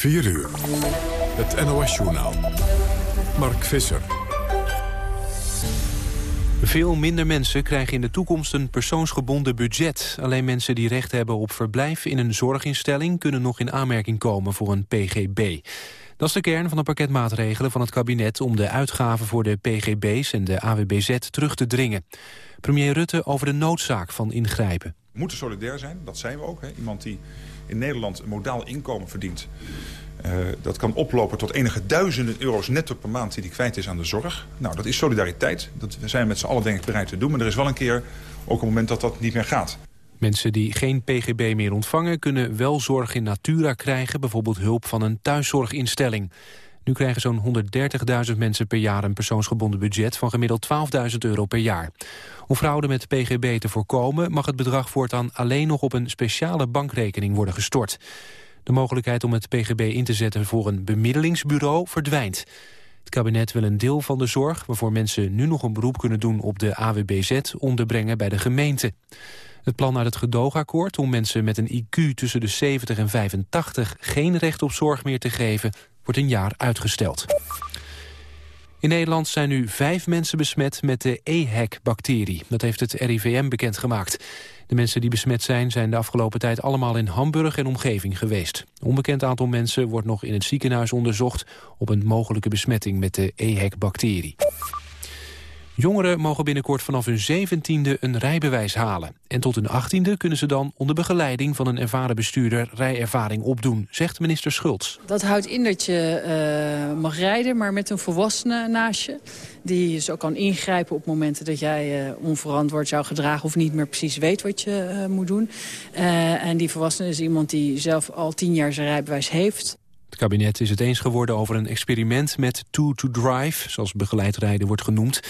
4 uur. Het NOS-journaal. Mark Visser. Veel minder mensen krijgen in de toekomst een persoonsgebonden budget. Alleen mensen die recht hebben op verblijf in een zorginstelling... kunnen nog in aanmerking komen voor een PGB. Dat is de kern van een pakket maatregelen van het kabinet... om de uitgaven voor de PGB's en de AWBZ terug te dringen. Premier Rutte over de noodzaak van ingrijpen. We moeten solidair zijn, dat zijn we ook. Hè. Iemand die in Nederland een modaal inkomen verdient... Uh, dat kan oplopen tot enige duizenden euro's netto per maand die hij kwijt is aan de zorg. Nou, dat is solidariteit. Dat zijn we met z'n allen denk ik bereid te doen. Maar er is wel een keer ook een moment dat dat niet meer gaat. Mensen die geen pgb meer ontvangen... kunnen wel zorg in natura krijgen, bijvoorbeeld hulp van een thuiszorginstelling. Nu krijgen zo'n 130.000 mensen per jaar een persoonsgebonden budget... van gemiddeld 12.000 euro per jaar. Om fraude met pgb te voorkomen... mag het bedrag voortaan alleen nog op een speciale bankrekening worden gestort. De mogelijkheid om het pgb in te zetten voor een bemiddelingsbureau verdwijnt. Het kabinet wil een deel van de zorg... waarvoor mensen nu nog een beroep kunnen doen op de AWBZ... onderbrengen bij de gemeente. Het plan uit het gedoogakkoord om mensen met een IQ tussen de 70 en 85 geen recht op zorg meer te geven, wordt een jaar uitgesteld. In Nederland zijn nu vijf mensen besmet met de EHEC-bacterie. Dat heeft het RIVM bekendgemaakt. De mensen die besmet zijn, zijn de afgelopen tijd allemaal in Hamburg en omgeving geweest. Een onbekend aantal mensen wordt nog in het ziekenhuis onderzocht op een mogelijke besmetting met de EHEC-bacterie. Jongeren mogen binnenkort vanaf hun zeventiende een rijbewijs halen. En tot hun achttiende kunnen ze dan onder begeleiding van een ervaren bestuurder rijervaring opdoen, zegt minister Schultz. Dat houdt in dat je uh, mag rijden, maar met een volwassene naast je. Die zo kan ingrijpen op momenten dat jij uh, onverantwoord zou gedragen... of niet meer precies weet wat je uh, moet doen. en die volwassene is iemand die zelf al tien jaar zijn rijbewijs heeft. Kabinet is het eens geworden over een experiment met Two to Drive, zoals begeleid rijden wordt genoemd.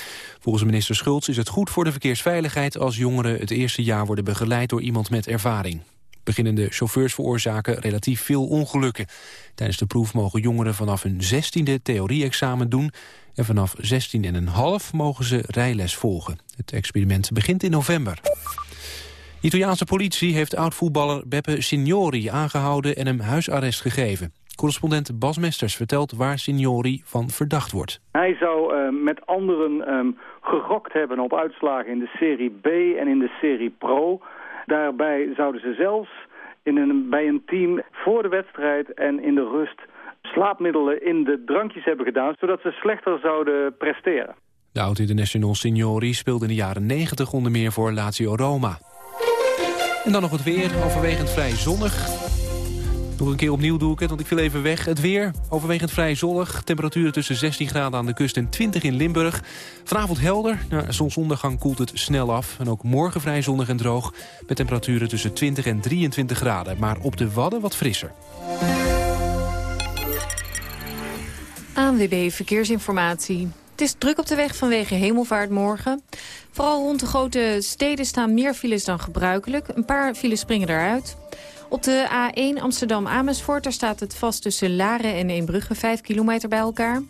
Volgens minister Schultz is het goed voor de verkeersveiligheid als jongeren het eerste jaar worden begeleid door iemand met ervaring. Beginnende chauffeurs veroorzaken relatief veel ongelukken. Tijdens de proef mogen jongeren vanaf hun 16e theorie-examen doen... en vanaf 16,5 mogen ze rijles volgen. Het experiment begint in november. De Italiaanse politie heeft oud-voetballer Beppe Signori aangehouden en hem huisarrest gegeven. Correspondent Bas Mesters vertelt waar Signori van verdacht wordt. Hij zou uh, met anderen um, gegokt hebben op uitslagen in de Serie B en in de Serie Pro. Daarbij zouden ze zelfs in een, bij een team voor de wedstrijd en in de rust slaapmiddelen in de drankjes hebben gedaan... zodat ze slechter zouden presteren. De oud-international Signori speelde in de jaren 90 onder meer voor Lazio Roma. En dan nog het weer, overwegend vrij zonnig. Nog een keer opnieuw doe ik het, want ik viel even weg. Het weer, overwegend vrij zonnig. Temperaturen tussen 16 graden aan de kust en 20 in Limburg. Vanavond helder. Na zonsondergang koelt het snel af. En ook morgen vrij zonnig en droog. Met temperaturen tussen 20 en 23 graden. Maar op de Wadden wat frisser. ANWB Verkeersinformatie. Het is druk op de weg vanwege hemelvaart morgen. Vooral rond de grote steden staan meer files dan gebruikelijk. Een paar files springen eruit. Op de A1 Amsterdam-Amersfoort staat het vast tussen Laren en Eembrugge 5 kilometer bij elkaar.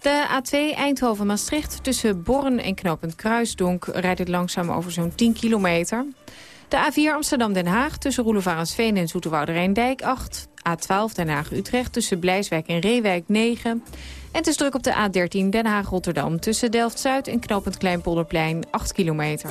De A2 Eindhoven-Maastricht tussen Borren en knooppunt Kruisdonk rijdt het langzaam over zo'n 10 kilometer. De A4 Amsterdam-Den Haag tussen Roelevarensveen en Zoeterwoude Rijndijk 8. A12 Den Haag-Utrecht tussen Blijswijk en Reewijk 9. En het is druk op de A13 Den Haag-Rotterdam tussen Delft-Zuid en knooppunt Kleinpolderplein 8 kilometer.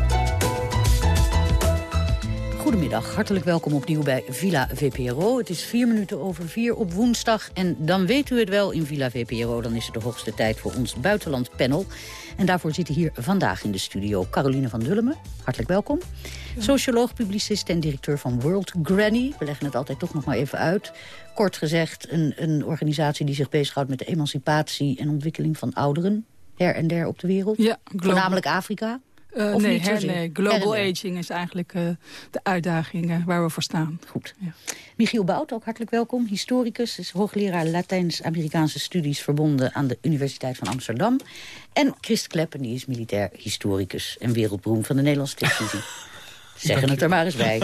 Goedemiddag, hartelijk welkom opnieuw bij Villa VPRO. Het is vier minuten over vier op woensdag. En dan weet u het wel in Villa VPRO. Dan is het de hoogste tijd voor ons buitenlandpanel. En daarvoor zitten hier vandaag in de studio Caroline van Dullemen. Hartelijk welkom. Socioloog, publicist en directeur van World Granny. We leggen het altijd toch nog maar even uit. Kort gezegd een, een organisatie die zich bezighoudt met de emancipatie en ontwikkeling van ouderen. Her en der op de wereld. Ja, Voornamelijk Afrika. Uh, nee, her, nee, global aging is eigenlijk uh, de uitdaging uh, waar we voor staan. Goed. Ja. Michiel Bout, ook hartelijk welkom. Historicus, is hoogleraar Latijns-Amerikaanse studies verbonden aan de Universiteit van Amsterdam. En Christ Kleppen, die is militair historicus en wereldberoemd van de Nederlandse televisie. zeggen het er maar eens bij.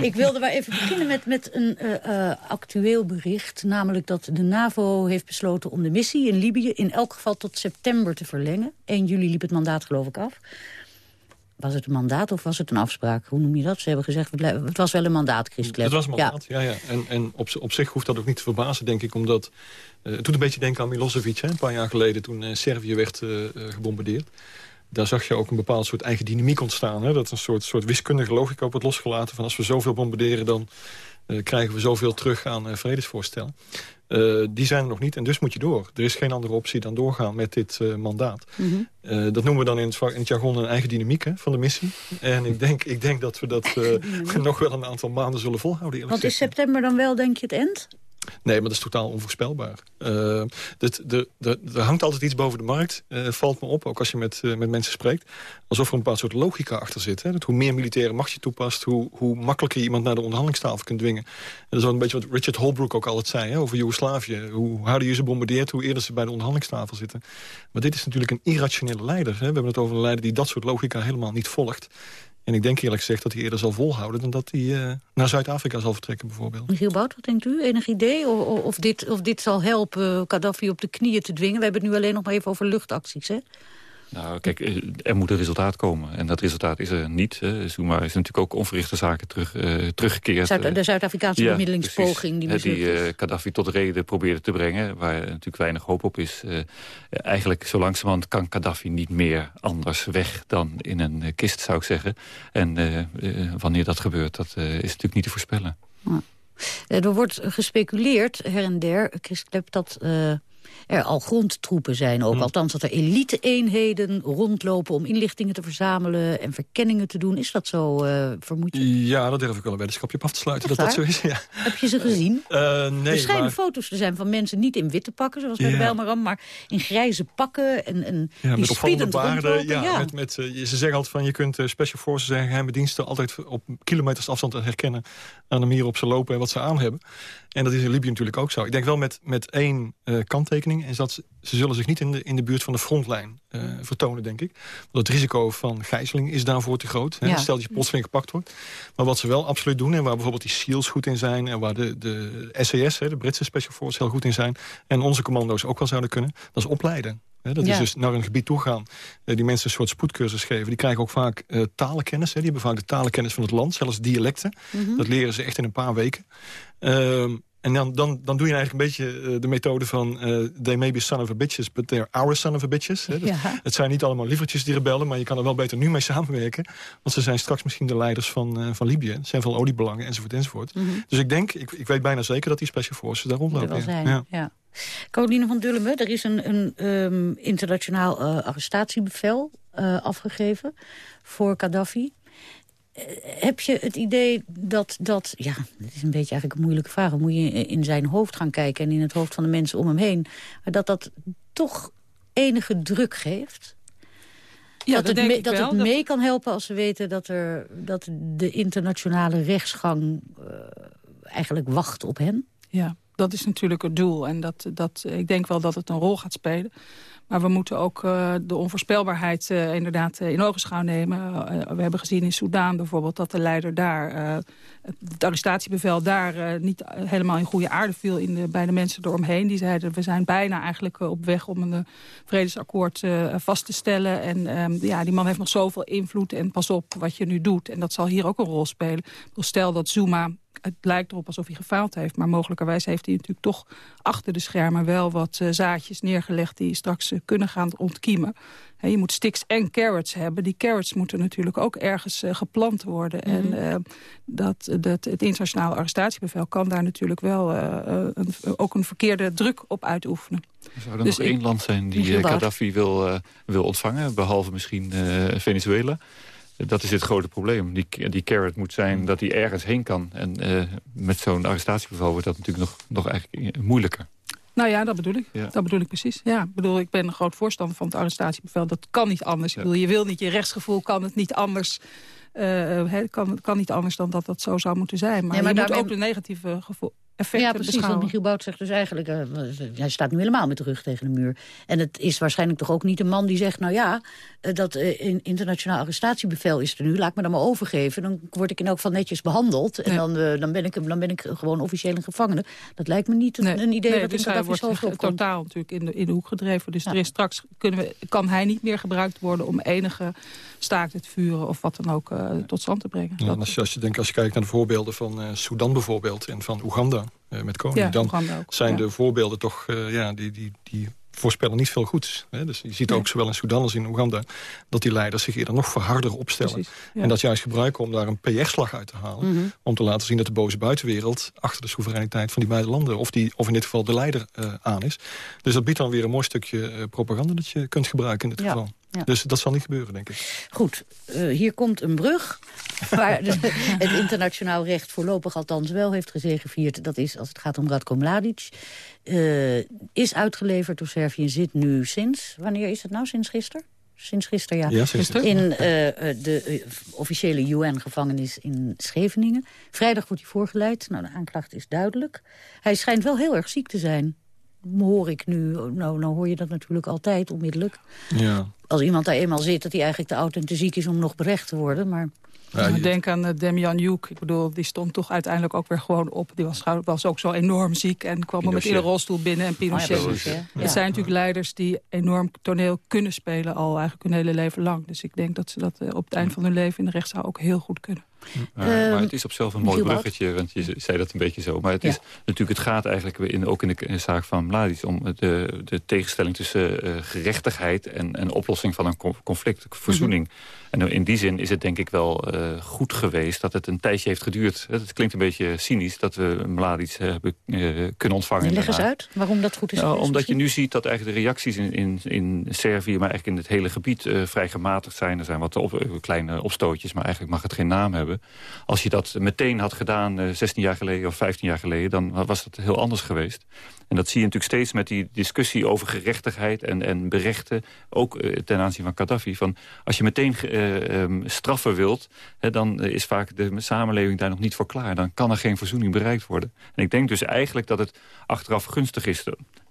Ik wilde maar even beginnen met, met een uh, actueel bericht. Namelijk dat de NAVO heeft besloten om de missie in Libië... in elk geval tot september te verlengen. 1 juli liep het mandaat geloof ik af. Was het een mandaat of was het een afspraak? Hoe noem je dat? Ze hebben gezegd, het was wel een mandaat, Chris Het was een mandaat, ja. ja, En, en op, op zich hoeft dat ook niet te verbazen, denk ik. Omdat, uh, het doet een beetje denken aan Milosevic, hè, een paar jaar geleden... toen uh, Servië werd uh, gebombardeerd. Daar zag je ook een bepaald soort eigen dynamiek ontstaan. Hè? Dat een soort, soort wiskundige logica op het losgelaten. Van als we zoveel bombarderen, dan krijgen we zoveel terug aan vredesvoorstellen. Uh, die zijn er nog niet en dus moet je door. Er is geen andere optie dan doorgaan met dit uh, mandaat. Mm -hmm. uh, dat noemen we dan in het, in het jargon een eigen dynamiek hè, van de missie. En ik denk, ik denk dat we dat nog wel een aantal maanden zullen volhouden. Want is september dan wel, denk je, het eind? Nee, maar dat is totaal onvoorspelbaar. Uh, er hangt altijd iets boven de markt. Uh, valt me op, ook als je met, uh, met mensen spreekt. Alsof er een bepaald soort logica achter zit. Hè? Dat hoe meer militaire macht je toepast... Hoe, hoe makkelijker je iemand naar de onderhandelingstafel kunt dwingen. En dat is wel een beetje wat Richard Holbrooke ook altijd zei hè, over Joegoslavië. Hoe harder je ze bombardeert, hoe eerder ze bij de onderhandelingstafel zitten. Maar dit is natuurlijk een irrationele leider. Hè? We hebben het over een leider die dat soort logica helemaal niet volgt. En ik denk eerlijk gezegd dat hij eerder zal volhouden... dan dat hij uh, naar Zuid-Afrika zal vertrekken bijvoorbeeld. Michiel Bout, wat denkt u? Enig idee of, of, dit, of dit zal helpen Gaddafi op de knieën te dwingen? We hebben het nu alleen nog maar even over luchtacties, hè? Nou, kijk, eh, er moet een resultaat komen. En dat resultaat is er niet. Zuma is natuurlijk ook onverrichte zaken terug, uh, teruggekeerd. Zuid de Zuid-Afrikaanse ja, bemiddelingspoging. Die, die uh, Gaddafi tot reden probeerde te brengen. Waar natuurlijk weinig hoop op is. Uh, eigenlijk zo langzamerhand kan Gaddafi niet meer anders weg dan in een kist, zou ik zeggen. En wanneer dat gebeurt, dat is natuurlijk niet te voorspellen. Ja. Er wordt gespeculeerd, her en der, Chris Klep, dat er al grondtroepen zijn ook. Hm. Althans dat er elite-eenheden rondlopen om inlichtingen te verzamelen... en verkenningen te doen. Is dat zo, uh, vermoed je? Ja, dat durf ik wel een weddenschapje op af te sluiten. dat dat zo is, ja. Heb je ze gezien? Uh, nee, er schijnen foto's te zijn van mensen niet in witte pakken... zoals bij ja. de Bijlmaram, maar in grijze pakken. En, en ja, met opvallende baarden. Ja, ja. Met, met, ze zeggen altijd van je kunt special forces en geheime diensten... altijd op kilometers afstand herkennen aan de manier op ze lopen en wat ze aan hebben. En dat is in Libië natuurlijk ook zo. Ik denk wel met, met één uh, kanttekening... is dat ze, ze, zullen zich niet in de, in de buurt van de frontlijn uh, vertonen, denk ik. Want het risico van gijzeling is daarvoor te groot. Ja. Hè, stel dat je plotseling gepakt wordt. Maar wat ze wel absoluut doen... en waar bijvoorbeeld die SEALs goed in zijn... en waar de, de SAS, hè, de Britse Special Forces, heel goed in zijn... en onze commando's ook wel zouden kunnen... dat is opleiden. Dat is dus naar een gebied toe gaan. die mensen een soort spoedcursus geven. Die krijgen ook vaak uh, talenkennis. Hè. Die hebben vaak de talenkennis van het land. Zelfs dialecten. Mm -hmm. Dat leren ze echt in een paar weken. Uh, en dan, dan, dan doe je eigenlijk een beetje uh, de methode van... Uh, they may be son of a bitches, but they're our son of a bitches. Hè? Dus ja. Het zijn niet allemaal lievertjes die rebellen... maar je kan er wel beter nu mee samenwerken. Want ze zijn straks misschien de leiders van, uh, van Libië. Er zijn veel oliebelangen, enzovoort, enzovoort. Mm -hmm. Dus ik denk, ik, ik weet bijna zeker dat die special forces daar rondlopen. Zijn, ja. ja. Caroline van Dullemen, er is een, een um, internationaal arrestatiebevel afgegeven voor Gaddafi heb je het idee dat, dat... Ja, dat is een beetje eigenlijk een moeilijke vraag. Dan moet je in zijn hoofd gaan kijken en in het hoofd van de mensen om hem heen. Maar dat dat toch enige druk geeft? Ja, dat, dat, het, me, dat het mee kan helpen als ze weten dat, er, dat de internationale rechtsgang uh, eigenlijk wacht op hen? Ja, dat is natuurlijk het doel. En dat, dat, ik denk wel dat het een rol gaat spelen. Maar we moeten ook uh, de onvoorspelbaarheid uh, inderdaad uh, in ogenschouw nemen. we hebben gezien in Soudaan bijvoorbeeld dat de leider daar... het arrestatiebevel daar niet helemaal in goede aarde viel in bij de mensen eromheen. Die zeiden we zijn bijna eigenlijk op weg om een vredesakkoord vast te stellen. En um, ja, die man heeft nog zoveel invloed en pas op wat je nu doet. En dat zal hier ook een rol spelen. Stel dat Zuma het lijkt erop alsof hij gefaald heeft. Maar mogelijkerwijs heeft hij natuurlijk toch achter de schermen wel wat uh, zaadjes neergelegd... die straks uh, kunnen gaan ontkiemen. He, je moet sticks en carrots hebben. Die carrots moeten natuurlijk ook ergens uh, geplant worden. Mm -hmm. En dat, dat, het internationale arrestatiebevel kan daar natuurlijk wel een, ook een verkeerde druk op uitoefenen. Zou er dus nog één land zijn die Gaddafi wil, wil ontvangen, behalve misschien Venezuela? Dat is het grote probleem. Die, die carrot moet zijn dat hij ergens heen kan. En uh, met zo'n arrestatiebevel wordt dat natuurlijk nog, nog eigenlijk moeilijker. Nou ja, dat bedoel ik. Ja. Dat bedoel ik precies. Ja, ik bedoel, ik ben een groot voorstander van het arrestatiebevel. Dat kan niet anders. Ja. Ik bedoel, je wil niet, je rechtsgevoel kan het niet anders. Uh, he, kan, kan niet anders dan dat dat zo zou moeten zijn. Maar, nee, maar je daarmee... moet ook de negatieve gevoel effecten Ja, precies. beschouwen. Want Michiel Bout zegt dus eigenlijk... eh, hij staat nu helemaal met de rug tegen de muur. En het is waarschijnlijk toch ook niet een man die zegt... nou ja, eh, dat in internationaal arrestatiebevel is er nu. Laat me dan maar overgeven. Dan word ik in elk geval netjes behandeld. En Nee. dan, dan, ben ik, dan ben ik gewoon officieel een gevangene. Dat lijkt me niet een, Nee, een idee nee, dat dus in hij Gaddafi's wordt hoofd opkomt. totaal natuurlijk in de, in de hoek gedreven. Dus Ja. er is straks kunnen we, kan hij niet meer gebruikt worden om enige staakt het vuren of wat dan ook eh, tot stand te brengen. Ja, als, je, als, je denkt, als je kijkt naar de voorbeelden van eh Sudan bijvoorbeeld... en van Oeganda eh, met koning... ja, dan Oeganda ook. zijn Ja. de voorbeelden toch... ja, die, die, die voorspellen niet veel goeds. Hè? Dus je ziet ook zowel in Sudan als in Oeganda... dat die leiders zich eerder nog verharder opstellen. Precies, ja. En dat juist gebruiken om daar een PR-slag uit te halen. Mhm. Om te laten zien dat de boze buitenwereld... achter de soevereiniteit van die beide landen... of, die, of in dit geval de leider aan is. Dus dat biedt dan weer een mooi stukje propaganda... dat je kunt gebruiken in dit Ja, geval. Ja. Dus dat zal niet gebeuren, denk ik. Goed, eh, hier komt een brug waar het internationaal recht voorlopig althans wel heeft gezegevierd. Dat is als het gaat om Radko Mladic. Eh, is uitgeleverd door Servië en zit nu sinds... Wanneer is het nou? Sinds gisteren? Sinds gisteren, ja. In eh, de officiële UN-gevangenis in Scheveningen. Vrijdag wordt hij voorgeleid. Nou, de aanklacht is duidelijk. Hij schijnt wel heel erg ziek te zijn. Hoor ik nu. Nou, nou hoor je dat natuurlijk altijd onmiddellijk. Ja. Als iemand daar eenmaal zit, dat hij eigenlijk te oud en te ziek is om nog berecht te worden. Maar Ja, je- Denk aan uh, Demian Joek. Ik bedoel, die stond toch uiteindelijk ook weer gewoon op. Die was, was ook zo enorm ziek en kwam er met in Pinochet. een rolstoel binnen. En Pinochet. Oh ja, precies, hè? Ja. Het zijn natuurlijk leiders die enorm toneel kunnen spelen... al eigenlijk hun hele leven lang. Dus ik denk dat ze dat eh, op het eind van hun leven in de rechtszaal ook heel goed kunnen. Maar, Ehm, maar het is op zichzelf een mooi bruggetje, want je zei dat een beetje zo. Maar het, Ja. is, natuurlijk, het gaat eigenlijk in, ook in de, zaak van Mladic... om de, de tegenstelling tussen eh, gerechtigheid en, en oplossing van een con- conflict, verzoening. Mhm. En in die zin is het denk ik wel eh, goed geweest dat het een tijdje heeft geduurd. Het klinkt een beetje cynisch dat we Mladic eh, hebben eh, kunnen ontvangen. leg eens uit waarom dat goed is Nou, omdat je nu ziet dat eigenlijk de reacties in, in, in Servië... maar eigenlijk in het hele gebied eh, vrij gematigd zijn. Er zijn wat op, eh, kleine opstootjes, maar eigenlijk mag het geen naam hebben. Als je dat meteen had gedaan, eh, 16 jaar geleden of 15 jaar geleden... dan was het heel anders geweest. En dat zie je natuurlijk steeds met die discussie over gerechtigheid en, en berechten. Ook eh, ten aanzien van Gaddafi. Van als je meteen eh, ehm, straffen wilt, hè, dan is vaak de samenleving daar nog niet voor klaar. Dan kan er geen verzoening bereikt worden. En ik denk dus eigenlijk dat het achteraf gunstig is.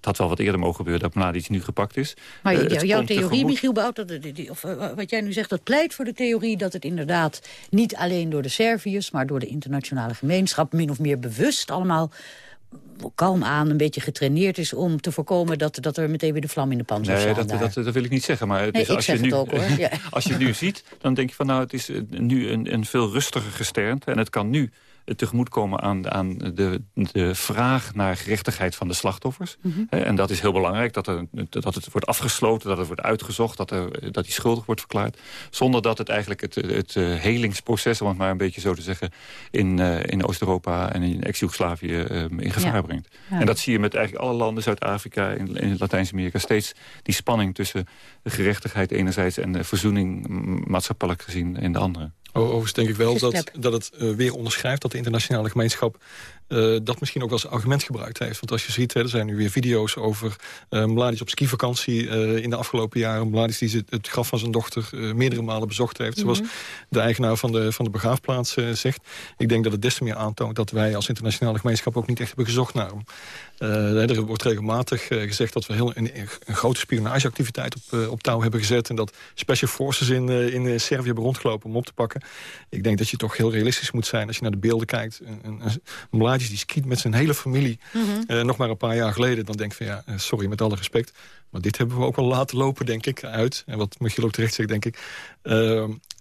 Het had wel wat eerder mogen gebeuren dat Mladic nu gepakt is. Maar Eh, jouw theorie. Michiel Bout, dat- of eh, wat jij nu zegt, dat pleit voor de theorie dat het inderdaad niet alleen door de Serviërs, maar door de internationale gemeenschap min of meer bewust allemaal kalm aan, een beetje getraineerd is om te voorkomen dat, dat er meteen weer de vlam in de pan zou Nee, dat, dat, dat wil ik niet zeggen. Maar Nee, als, zeg je het nu, ook, hoor. Ja. als je het nu ziet, dan denk je van nou, het is eh, nu een, een veel rustiger gesternte. En het kan nu tegemoetkomen aan, aan de, de vraag naar gerechtigheid van de slachtoffers. Mhm. En dat is heel belangrijk, dat, er, dat het wordt afgesloten, dat het wordt uitgezocht, dat, er, dat die schuldig wordt verklaard. Zonder dat het eigenlijk het, het eh, helingsproces, om het maar een beetje zo te zeggen, in, eh, in Oost-Europa en in ex-Jugoslavië eh, in gevaar Ja. brengt. Ja. En dat zie je met eigenlijk alle landen, Zuid-Afrika, in, in Latijns-Amerika, steeds die spanning tussen gerechtigheid enerzijds en de verzoening maatschappelijk gezien in de andere. Overigens denk ik wel dat, dat het eh, weer onderschrijft dat de internationale gemeenschap eh, dat misschien ook als argument gebruikt heeft. Want als je ziet, hè, er zijn nu weer video's over uh, Mladic op skivakantie eh, in de afgelopen jaren. Mladic die het, het graf van zijn dochter meerdere malen bezocht heeft. Zoals de eigenaar van de, van de begraafplaats zegt. Ik denk dat het des te meer aantoont dat wij als internationale gemeenschap ook niet echt hebben gezocht naar hem. Er wordt regelmatig gezegd dat we heel een, een grote spionageactiviteit op, op touw hebben gezet. En dat special forces in, in Servië hebben rondgelopen om op te pakken. Ik denk dat je toch heel realistisch moet zijn als je naar de beelden kijkt. Een, een, een Die skiet met zijn hele familie eh, nog maar een paar jaar geleden. Dan denk ik van ja, eh, sorry met alle respect. Maar dit hebben we ook wel laten lopen, denk ik, uit. En wat Michiel ook terecht zegt, denk ik. Uh,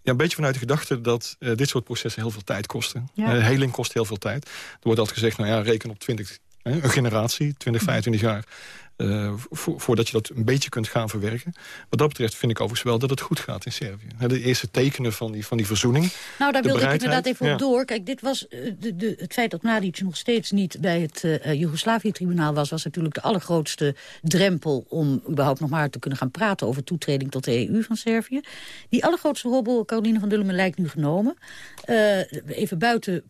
ja, een beetje vanuit de gedachte dat uh, dit soort processen heel veel tijd kosten. Ja. Uh, heling kost heel veel tijd. Er wordt altijd gezegd, nou ja, reken op 20, hè, een generatie, 20, 25 jaar. Uh, vo voordat je dat een beetje kunt gaan verwerken. Wat dat betreft vind ik overigens wel dat het goed gaat in Servië. De eerste tekenen van die, van die verzoening. Nou, daar wilde ik inderdaad even ja. op door. Kijk, dit was, uh, de, de, het feit dat Mladic nog steeds niet bij het uh, Joegoslavië-tribunaal was... was natuurlijk de allergrootste drempel om überhaupt nog maar te kunnen gaan praten... over toetreding tot de EU van Servië. Die allergrootste hobbel, Caroline van Dullemen, lijkt nu genomen. Uh, even buiten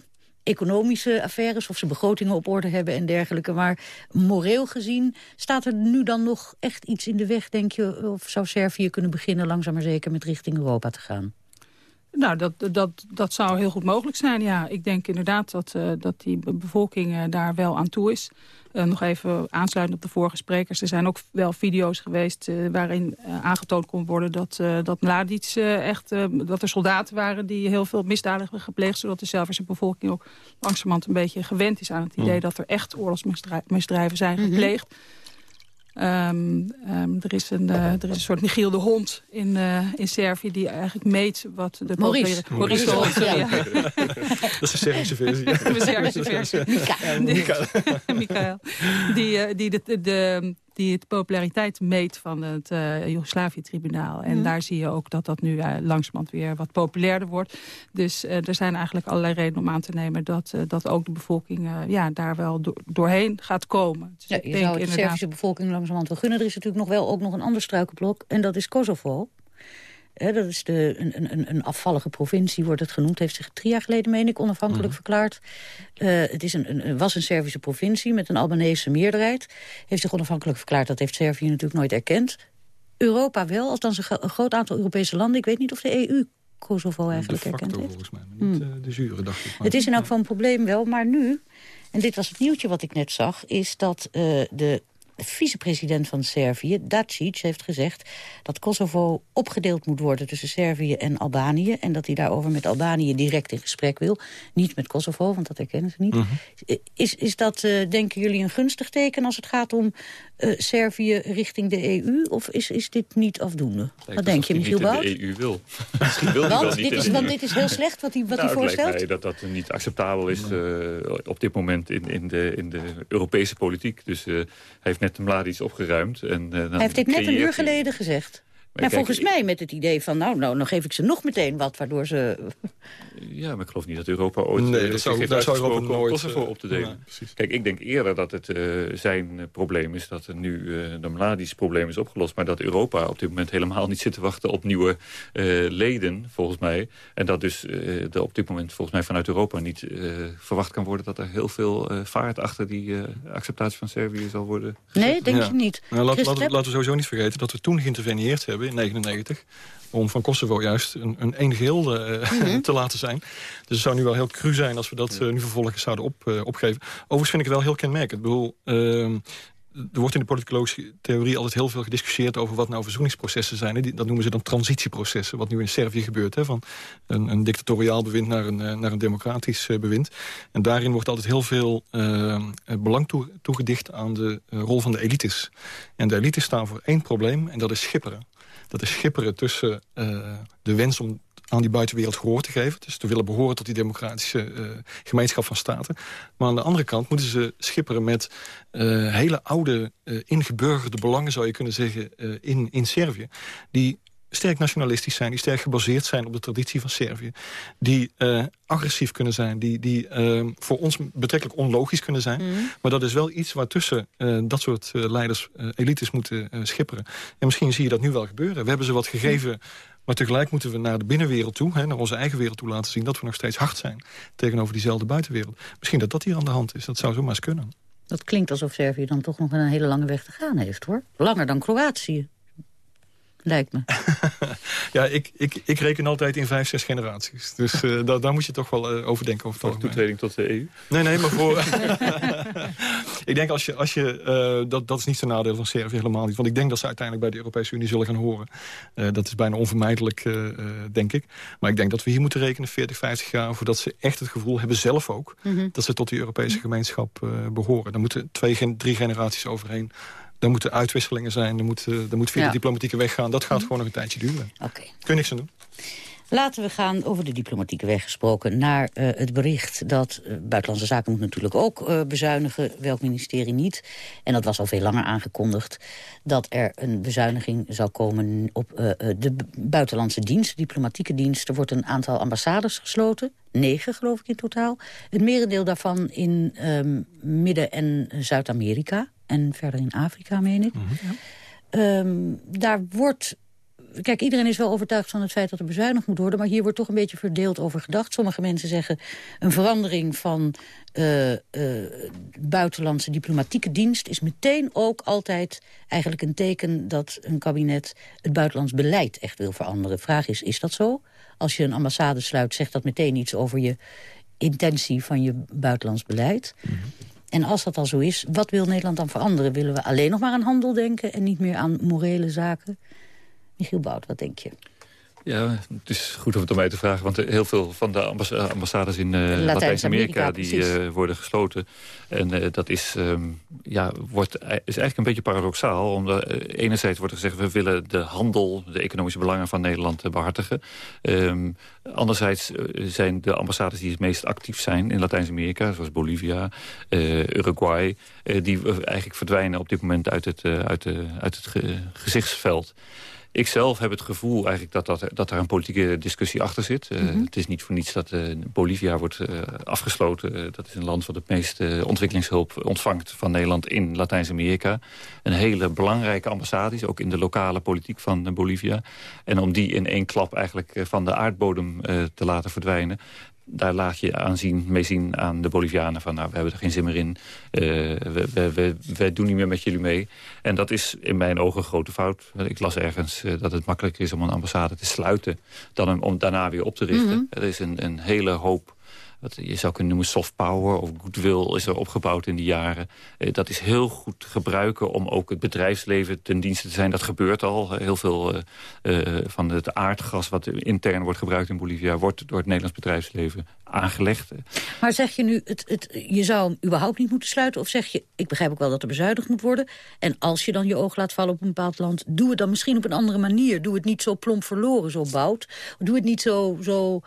economische affaires, of ze begrotingen op orde hebben en dergelijke. Maar moreel gezien staat er nu dan nog echt iets in de weg, denk je? Of zou Servië kunnen beginnen langzaam maar zeker met richting Europa te gaan? Nou, dat, dat, dat zou heel goed mogelijk zijn, ja. Ik denk inderdaad dat, uh, dat die bevolking uh, daar wel aan toe is. Uh, nog even aansluitend op de vorige sprekers. Er zijn ook wel video's geweest waarin aangetoond kon worden... dat, dat Mladic echt, dat er soldaten waren die heel veel misdaden hebben gepleegd... zodat de Servische bevolking ook langzamerhand een beetje gewend is aan het idee... Mm. dat er echt oorlogsmisdrijven zijn mhm. gepleegd. Mm -hmm. Um, um, er, is een, uh, er is een soort Michiel de Hond in, uh, in Servië... die eigenlijk meet wat de... Maurice. Maurice de Hond, sorry. Ja. Dat is de Servische versie. De Servische versie. Mika. Mikael. Die, uh, die de, de, die het populariteit meet van het uh, Joegoslavië-tribunaal. En mhm. daar zie je ook dat dat nu uh, langzamerhand weer wat populairder wordt. Dus uh, er zijn eigenlijk allerlei redenen om aan te nemen... dat, dat ook de bevolking ja, daar wel do doorheen gaat komen. Dus ja, je zou de inderdaad... Servische bevolking langzamerhand wel gunnen. Er is natuurlijk nog wel ook nog een ander struikenblok en dat is Kosovo dat is de, een, een, een afvallige provincie, wordt het genoemd. Heeft zich drie jaar geleden, meen ik, onafhankelijk mhm. verklaard. Uh, het is een, een, was een Servische provincie met een Albanese meerderheid. Heeft zich onafhankelijk verklaard. Dat heeft Servië natuurlijk nooit erkend. Europa wel, althans een, een groot aantal Europese landen. Ik weet niet of de EU Kosovo eigenlijk erkend heeft. volgens mij, maar niet hmm. uh, de jure, dacht ik. Maar. Het is in elk geval een probleem wel, maar nu... en dit was het nieuwtje wat ik net zag... is dat uh, de vicepresident van Servië, Dacic, heeft gezegd... dat Kosovo opgedeeld moet worden tussen Servië en Albanië... en dat hij daarover met Albanië direct in gesprek wil. Niet met Kosovo, want dat herkennen ze niet. Mhm. is, is dat, uh, denken jullie, een gunstig teken als het gaat om uh, Servië richting de EU? Of is, is dit niet afdoende? wat denk je, Michiel Bout? de EU wil. Misschien wil want, wel dit is, want dit is heel slecht wat hij, wat nou, hij voorstelt? Het lijkt mij dat dat niet acceptabel is uh, op dit moment in, in, de, in de Europese politiek. Dus hij heeft net de Mladic opgeruimd. En, Hij heeft dit net een uur geleden gezegd. Maar volgens mij met het idee van, nou, nou, dan geef ik ze nog meteen wat, waardoor ze... Ja, maar ik geloof niet dat Europa ooit nee, eh, dat zou, daar zou Europa nooit Kosovo op te delen. Kijk, ik denk eerder dat het uh, zijn probleem is dat er nu uh, de Mladisch probleem is opgelost, maar dat Europa op dit moment helemaal niet zit te wachten op nieuwe uh, leden, volgens mij. En dat dus de, op dit moment volgens mij vanuit Europa niet verwacht kan worden dat er heel veel vaart achter die acceptatie van Servië zal worden gezet. Nee, denk je niet. Nou, laten we sowieso niet vergeten dat we toen geïnterveneerd hebben in 1999 om van Kosovo juist een, een één geheel uh, mm te laten zijn. Dus het zou nu wel heel cru zijn als we dat uh, nu vervolgens zouden op, uh, opgeven. Overigens vind ik het wel heel kenmerkend. Ik bedoel, ehm, er wordt in de politicologische theorie altijd heel veel gediscussieerd over wat nou verzoeningsprocessen zijn. Dat noemen ze dan transitieprocessen, wat nu in Servië gebeurt. Hè, van een, een dictatoriaal bewind naar een, naar een democratisch bewind. En daarin wordt altijd heel veel uh, belang toe, toegedicht aan de rol van de elites. En de elites staan voor één probleem en dat is schipperen dat is schipperen tussen uh, de wens om aan die buitenwereld gehoor te geven. Dus te willen behoren tot die democratische uh, gemeenschap van staten. Maar aan de andere kant moeten ze schipperen met uh, hele oude ingeburgerde belangen... zou je kunnen zeggen, in, in Servië. Die sterk nationalistisch zijn, die sterk gebaseerd zijn op de traditie van Servië. Die uh, agressief kunnen zijn, die, die uh, voor ons betrekkelijk onlogisch kunnen zijn. Mhm. Maar dat is wel iets waartussen uh, dat soort leiders, elites moeten schipperen. En misschien zie je dat nu wel gebeuren. We hebben ze wat gegeven... Maar tegelijk moeten we naar de binnenwereld toe, hè, naar onze eigen wereld toe laten zien... dat we nog steeds hard zijn tegenover diezelfde buitenwereld. Misschien dat dat hier aan de hand is. Dat zou zomaar eens kunnen. Dat klinkt alsof Servië dan toch nog een hele lange weg te gaan heeft, hoor. Langer dan Kroatië lijkt me. ja, ik, ik, ik reken altijd in vijf, zes generaties. Dus uh, daar, daar moet je toch wel uh, over denken. Over voor toetreding tot de EU? Nee, nee, maar voor... ik denk als je... Als je uh, dat, dat is niet zo'n nadeel van Servië helemaal niet. Want ik denk dat ze uiteindelijk bij de Europese Unie zullen gaan horen. dat is bijna onvermijdelijk, denk ik. Maar ik denk dat we hier moeten rekenen 40, 50 jaar... voordat ze echt het gevoel hebben, zelf ook... Mhm. dat ze tot die Europese gemeenschap behoren. Daar moeten twee, drie generaties overheen er moeten uitwisselingen zijn, er moet, er moet via de diplomatieke weg gaan. Dat gaat gewoon nog een tijdje duren. Oké. Okay. Kun je niks aan doen. Laten we gaan, over de diplomatieke weg gesproken... naar uh, het bericht dat uh, Buitenlandse Zaken moet natuurlijk ook uh, bezuinigen. Welk ministerie niet. En dat was al veel langer aangekondigd... dat er een bezuiniging zou komen op de buitenlandse dienst, diplomatieke dienst. Er wordt een aantal ambassades gesloten. Negen, geloof ik, in totaal. Het merendeel daarvan in um, Midden- en Zuid-Amerika en verder in Afrika, meen ik. Mm -hmm. daar wordt... Kijk, iedereen is wel overtuigd van het feit dat er bezuinigd moet worden... maar hier wordt toch een beetje verdeeld over gedacht. Sommige mensen zeggen een verandering van uh, uh, buitenlandse diplomatieke dienst... is meteen ook altijd eigenlijk een teken dat een kabinet het buitenlands beleid echt wil veranderen. Vraag is, is dat zo? als je een ambassade sluit... zegt dat meteen iets over je intentie van je buitenlands beleid. Mhm. En als dat al zo is, wat wil Nederland dan veranderen? Willen we alleen nog maar aan handel denken en niet meer aan morele zaken? Michiel Bout, wat denk je? Ja, het is goed om het aan mij te vragen. Want heel veel van de ambassades in uh, Latijns-Amerika... die uh, worden gesloten. En uh, dat is, um, ja, wordt, is eigenlijk een beetje paradoxaal. Omdat enerzijds wordt er gezegd... we willen de handel, de economische belangen van Nederland behartigen. Um, anderzijds zijn de ambassades die het meest actief zijn in Latijns-Amerika... zoals Bolivia, Uruguay... die eigenlijk verdwijnen op dit moment uit het, uit de, uit het ge gezichtsveld. Ik zelf heb het gevoel eigenlijk dat, dat, dat er een politieke discussie achter zit. Eh, mhm. Het is niet voor niets dat uh, Bolivia wordt uh, afgesloten. dat is een land wat het meeste ontwikkelingshulp ontvangt van Nederland in Latijns-Amerika. Een hele belangrijke ambassade ook in de lokale politiek van Bolivia. En om die in één klap eigenlijk van de aardbodem te laten verdwijnen daar laat je aan zien, mee zien aan de Bolivianen van... nou, we hebben er geen zin meer in, uh, we, we, we, we, doen niet meer met jullie mee. En dat is in mijn ogen een grote fout. Ik las ergens uh, dat het makkelijker is om een ambassade te sluiten... dan om daarna weer op te richten. Mm -hmm. Er is een, een hele hoop je zou kunnen noemen soft power of goodwill is er opgebouwd in die jaren. Eh, dat is heel goed gebruiken om ook het bedrijfsleven ten dienste te zijn. Dat gebeurt al. Heel veel uh, van het aardgas wat intern wordt gebruikt in Bolivia... wordt door het Nederlands bedrijfsleven aangelegd. Maar zeg je nu, het, het, je zou hem überhaupt niet moeten sluiten? Of zeg je, ik begrijp ook wel dat er bezuinigd moet worden... en als je dan je oog laat vallen op een bepaald land... doe het dan misschien op een andere manier. Doe het niet zo plomp verloren, zo bout. Doe het niet zo... zo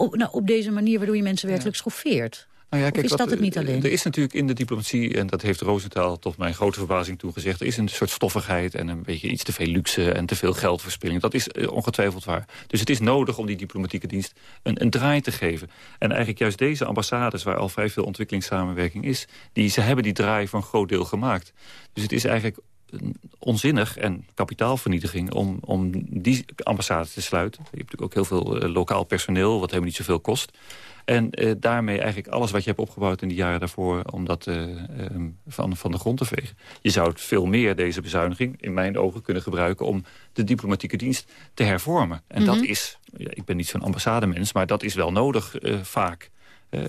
op, nou, op deze manier waardoor je mensen werkelijk ja. schoffeert. Nou ja, kijk, is dat het niet alleen? Er is natuurlijk in de diplomatie, en dat heeft Rosenthal tot mijn grote verbazing toegezegd... er is een soort stoffigheid en een beetje iets te veel luxe en te veel geldverspilling. Dat is eh, ongetwijfeld waar. Dus het is nodig om die diplomatieke dienst een, een draai te geven. En eigenlijk juist deze ambassades, waar al vrij veel ontwikkelingssamenwerking is... Die, ze hebben die draai van een groot deel gemaakt. Dus het is eigenlijk onzinnig en kapitaalvernietiging om, om die ambassade te sluiten. Je hebt natuurlijk ook heel veel uh, lokaal personeel, wat helemaal niet zoveel kost. En uh, daarmee eigenlijk alles wat je hebt opgebouwd in die jaren daarvoor... om dat uh, um, van, van de grond te vegen. Je zou het veel meer, deze bezuiniging, in mijn ogen kunnen gebruiken... om de diplomatieke dienst te hervormen. En mm -hmm. dat mhm. is, ja, ik ben niet zo'n ambassademens... maar dat is wel nodig vaak.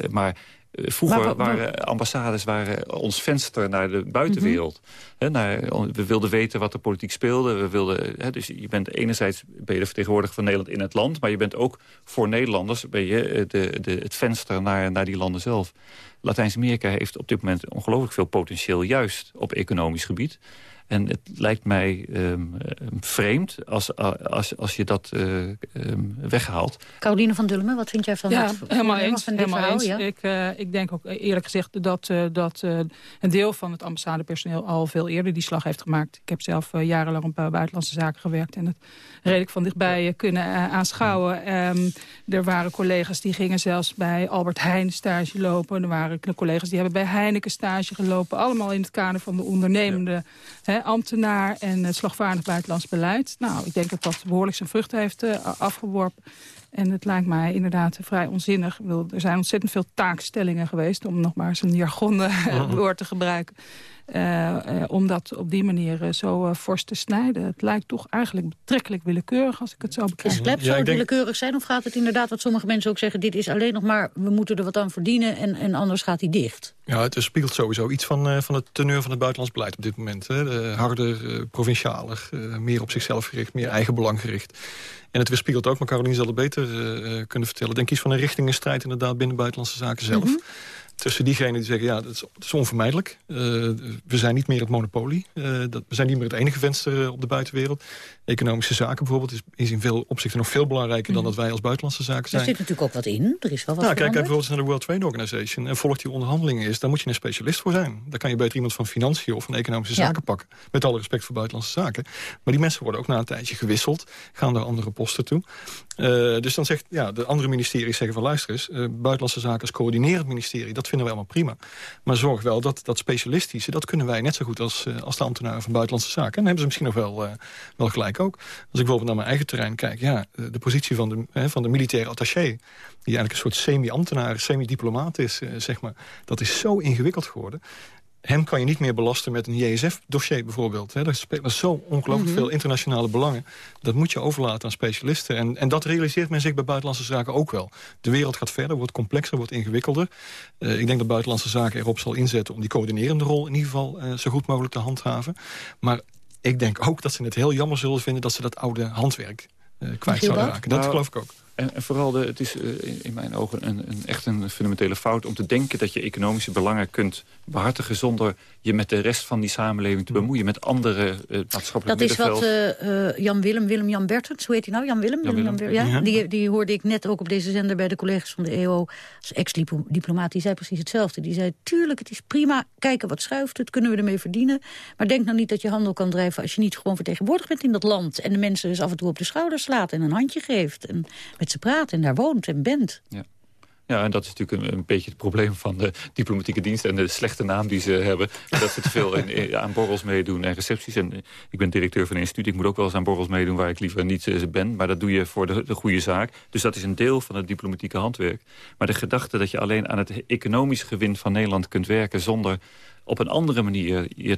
maar eh, vroeger waren ambassades waren ons venster naar de buitenwereld. Mhm. naar, we wilden weten wat er politiek speelde. We wilden, dus je bent enerzijds ben je de vertegenwoordiger van Nederland in het land... maar je bent ook voor Nederlanders ben je eh, de, de, het venster naar, naar die landen zelf. Latijns-Amerika heeft op dit moment ongelooflijk veel potentieel... juist op economisch gebied. En het lijkt mij um, vreemd als, als, als je dat uh, um, weghaalt. Caroline van Dulmen, wat vind jij van ja, het helemaal eens, van helemaal eens. Ja? Ik, uh, ik denk ook eerlijk gezegd dat, uh, dat een deel van het ambassadepersoneel... al veel eerder die slag heeft gemaakt. Ik heb zelf jarenlang op buitenlandse zaken gewerkt... en het redelijk van dichtbij kunnen aanschouwen. Um, er waren collega's die gingen zelfs bij Albert Heijn stage lopen. Er waren collega's die hebben bij Heineken stage gelopen. Allemaal in het kader van de ondernemende... Ja ambtenaar en uh, slagvaardig buitenlands beleid. Nou, ik denk dat dat behoorlijk zijn vruchten heeft uh, afgeworpen. En het lijkt mij inderdaad vrij onzinnig. Ik bedoel, er zijn ontzettend veel taakstellingen geweest... om nog maar eens een jargon uh, woord te gebruiken. Uh, uh, om dat op die manier uh, zo fors te snijden. Het lijkt toch eigenlijk betrekkelijk willekeurig als ik het zo bekijk. Is het zou het willekeurig zijn of gaat het inderdaad wat sommige mensen ook zeggen... dit is alleen nog maar, we moeten er wat aan verdienen en, en anders gaat hij dicht? Ja, het spiegelt sowieso iets van, van het teneur van het buitenlands beleid op dit moment. Hè. harder, provincialer, meer op zichzelf gericht, meer eigen belang gericht. En het weerspiegelt ook, maar Caroline zal het beter kunnen vertellen... denk ik iets van een richtingenstrijd inderdaad binnen buitenlandse zaken zelf. Mm -hmm tussen diegenen die zeggen, ja, dat is, dat is onvermijdelijk. Uh, we zijn niet meer het monopolie. Uh, dat, we zijn niet meer het enige venster uh, op de buitenwereld. Economische zaken bijvoorbeeld is, is in veel opzichten nog veel belangrijker... dan mhm. dat wij als buitenlandse zaken zijn. Er zit natuurlijk ook wat in. Er is wel wat nou, kijk, bijvoorbeeld naar de World Trade Organization... en volgt die onderhandelingen is, daar moet je een specialist voor zijn. Daar kan je beter iemand van financiën of van economische ja. zaken pakken. Met alle respect voor buitenlandse zaken. Maar die mensen worden ook na een tijdje gewisseld. Gaan naar andere posten toe. dus dan zegt, ja, de andere ministeries zeggen van... luister eens, buitenlandse zaken als coördinerend ministerie... dat vinden we allemaal prima. Maar zorg wel dat dat specialistische, dat kunnen wij net zo goed als, uh, als de ambtenaren van buitenlandse zaken. En hebben ze misschien nog wel, uh, wel gelijk ook. Als ik bijvoorbeeld naar mijn eigen terrein kijk, ja, de, de positie van de, van de militaire attaché, die eigenlijk een soort semi-ambtenaar, semi-diplomaat is, zeg maar, dat is zo ingewikkeld geworden. Hem kan je niet meer belasten met een JSF-dossier bijvoorbeeld. Hè. Er spelen zo ongelooflijk mhm. veel internationale belangen. Dat moet je overlaten aan specialisten. En, en dat realiseert men zich bij buitenlandse zaken ook wel. De wereld gaat verder, wordt complexer, wordt ingewikkelder. Uh, ik denk dat buitenlandse zaken erop zal inzetten... om die coördinerende rol in ieder geval uh, zo goed mogelijk te handhaven. Maar ik denk ook dat ze het heel jammer zullen vinden... dat ze dat oude handwerk uh, kwijt zouden raken. Dat nou, geloof ik ook. En, en vooral, de, het is uh, in mijn ogen een, een, echt een fundamentele fout... om te denken dat je economische belangen kunt behartigen... zonder je met de rest van die samenleving te bemoeien. Met andere uh, maatschappelijke Dat is wat uh, Jan Willem, Willem Jan Bertens, hoe heet hij nou? Jan Willem? Jan Willem, Willem, ja? Die, die hoorde ik net ook op deze zender bij de collega's van de EO. Als ex-diplomaat, die zei precies hetzelfde. Die zei, tuurlijk, het is prima, kijken wat schuift het, kunnen we ermee verdienen. Maar denk nou niet dat je handel kan drijven... als je niet gewoon vertegenwoordigd bent in dat land... en de mensen dus af en toe op de schouder slaat en een handje geeft... en met ze praat en daar woont en bent. Ja. Ja, en dat is natuurlijk een, een, beetje het probleem van de diplomatieke dienst... en de slechte naam die ze hebben. Dat ze te veel in, aan borrels meedoen en recepties. En ik ben directeur van een instituut. Ik moet ook wel eens aan borrels meedoen waar ik liever niet uh, ben. Maar dat doe je voor de, de goede zaak. Dus dat is een deel van het diplomatieke handwerk. Maar de gedachte dat je alleen aan het economisch gewin van Nederland kunt werken... zonder op een andere manier je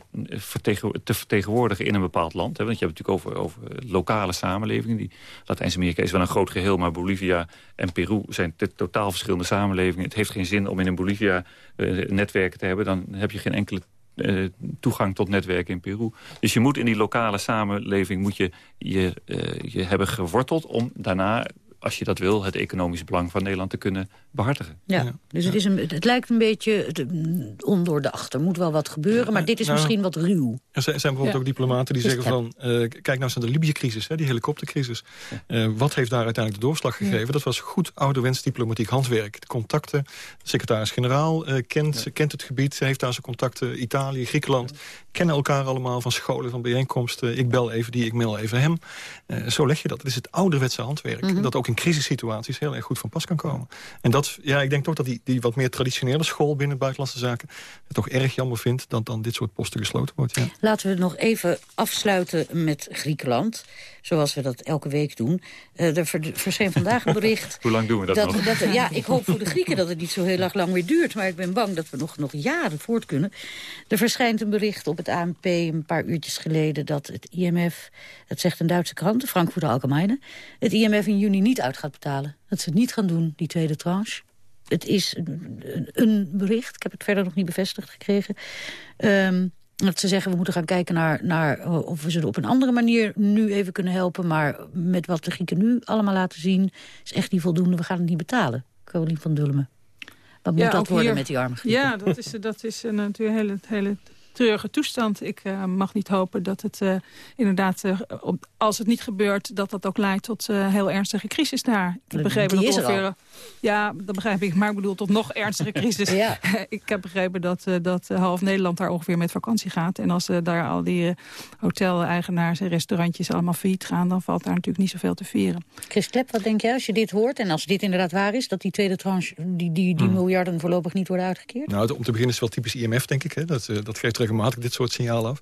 te vertegenwoordigen in een bepaald land. Want je hebt natuurlijk over, over lokale samenlevingen. Latijns-Amerika is wel een groot geheel, maar Bolivia en Peru zijn totaal verschillende samenlevingen. Het heeft geen zin om in een Bolivia uh, netwerken te hebben. Dan heb je geen enkele uh, toegang tot netwerken in Peru. Dus je moet in die lokale samenleving moet je, je, uh, je hebben geworteld... om daarna als je dat wil, het economisch belang van Nederland te kunnen behartigen. Ja, dus Het, is een, het lijkt een beetje mm, ondoordacht. Er moet wel wat gebeuren, maar dit is nou, misschien wat ruw. Er zijn, bijvoorbeeld ook diplomaten die zeggen van... Uh, kijk nou eens naar de Libië-crisis, die helikoptercrisis. Uh, wat heeft daar uiteindelijk de doorslag gegeven? Dat was goed ouderwets diplomatiek handwerk. De contacten, de secretaris-generaal uh, kent, kent het gebied... heeft daar zijn contacten, Italië, Griekenland... kennen elkaar allemaal van scholen, van bijeenkomsten. Ik bel even die, ik mail even hem. zo leg je dat. Het is het ouderwetse handwerk. Mhm. Dat ook in crisissituaties heel erg goed van pas kan komen. En dat, ja, ik denk toch dat die, die wat meer traditionele school binnen buitenlandse zaken... het toch erg jammer vindt dat dan dit soort posten gesloten wordt. Ja. Laten we het nog even afsluiten met Griekenland zoals we dat elke week doen. Uh, er verscheen vandaag een bericht... Hoe lang doen we dat, dat nog? Dat, ja, ik hoop voor de Grieken dat het niet zo heel erg lang weer duurt. Maar ik ben bang dat we nog, nog jaren voort kunnen. Er verschijnt een bericht op het ANP een paar uurtjes geleden... dat het IMF, dat zegt een Duitse krant, de Frankfurter Allgemeine... het IMF in juni niet uit gaat betalen. Dat ze het niet gaan doen, die tweede tranche. Het is een, een bericht, ik heb het verder nog niet bevestigd gekregen... Um, dat ze zeggen, we moeten gaan kijken naar, naar eh, of we ze op een andere manier nu even kunnen helpen. Maar met wat de Grieken nu allemaal laten zien, is echt niet voldoende. We gaan het niet betalen. Caroline van Dulmen. Wat moet dat worden met die arme Grieken? Ja, dat is, dat is natuurlijk een hele, hele treurige toestand. Ik uh, mag niet hopen dat het uh, inderdaad, uh, op, als het niet gebeurt... dat dat ook leidt tot heel ernstige crisis daar. Ik heb begrepen dat ongeveer... Ja, dat begrijp ik. Maar ik bedoel tot nog ernstige crisis. ja. ik heb begrepen dat, dat half Nederland daar ongeveer met vakantie gaat. En als daar al die hotel-eigenaars en restaurantjes allemaal failliet gaan... dan valt daar natuurlijk niet zoveel te vieren. Chris Klep, wat denk jij als je dit hoort? En als dit inderdaad waar is, dat die tweede tranche... die, die, die hmm. miljarden voorlopig niet worden uitgekeerd? Nou, om te beginnen is het wel typisch IMF, denk ik. Hè? Dat, dat geeft regelmatig dit soort signalen af.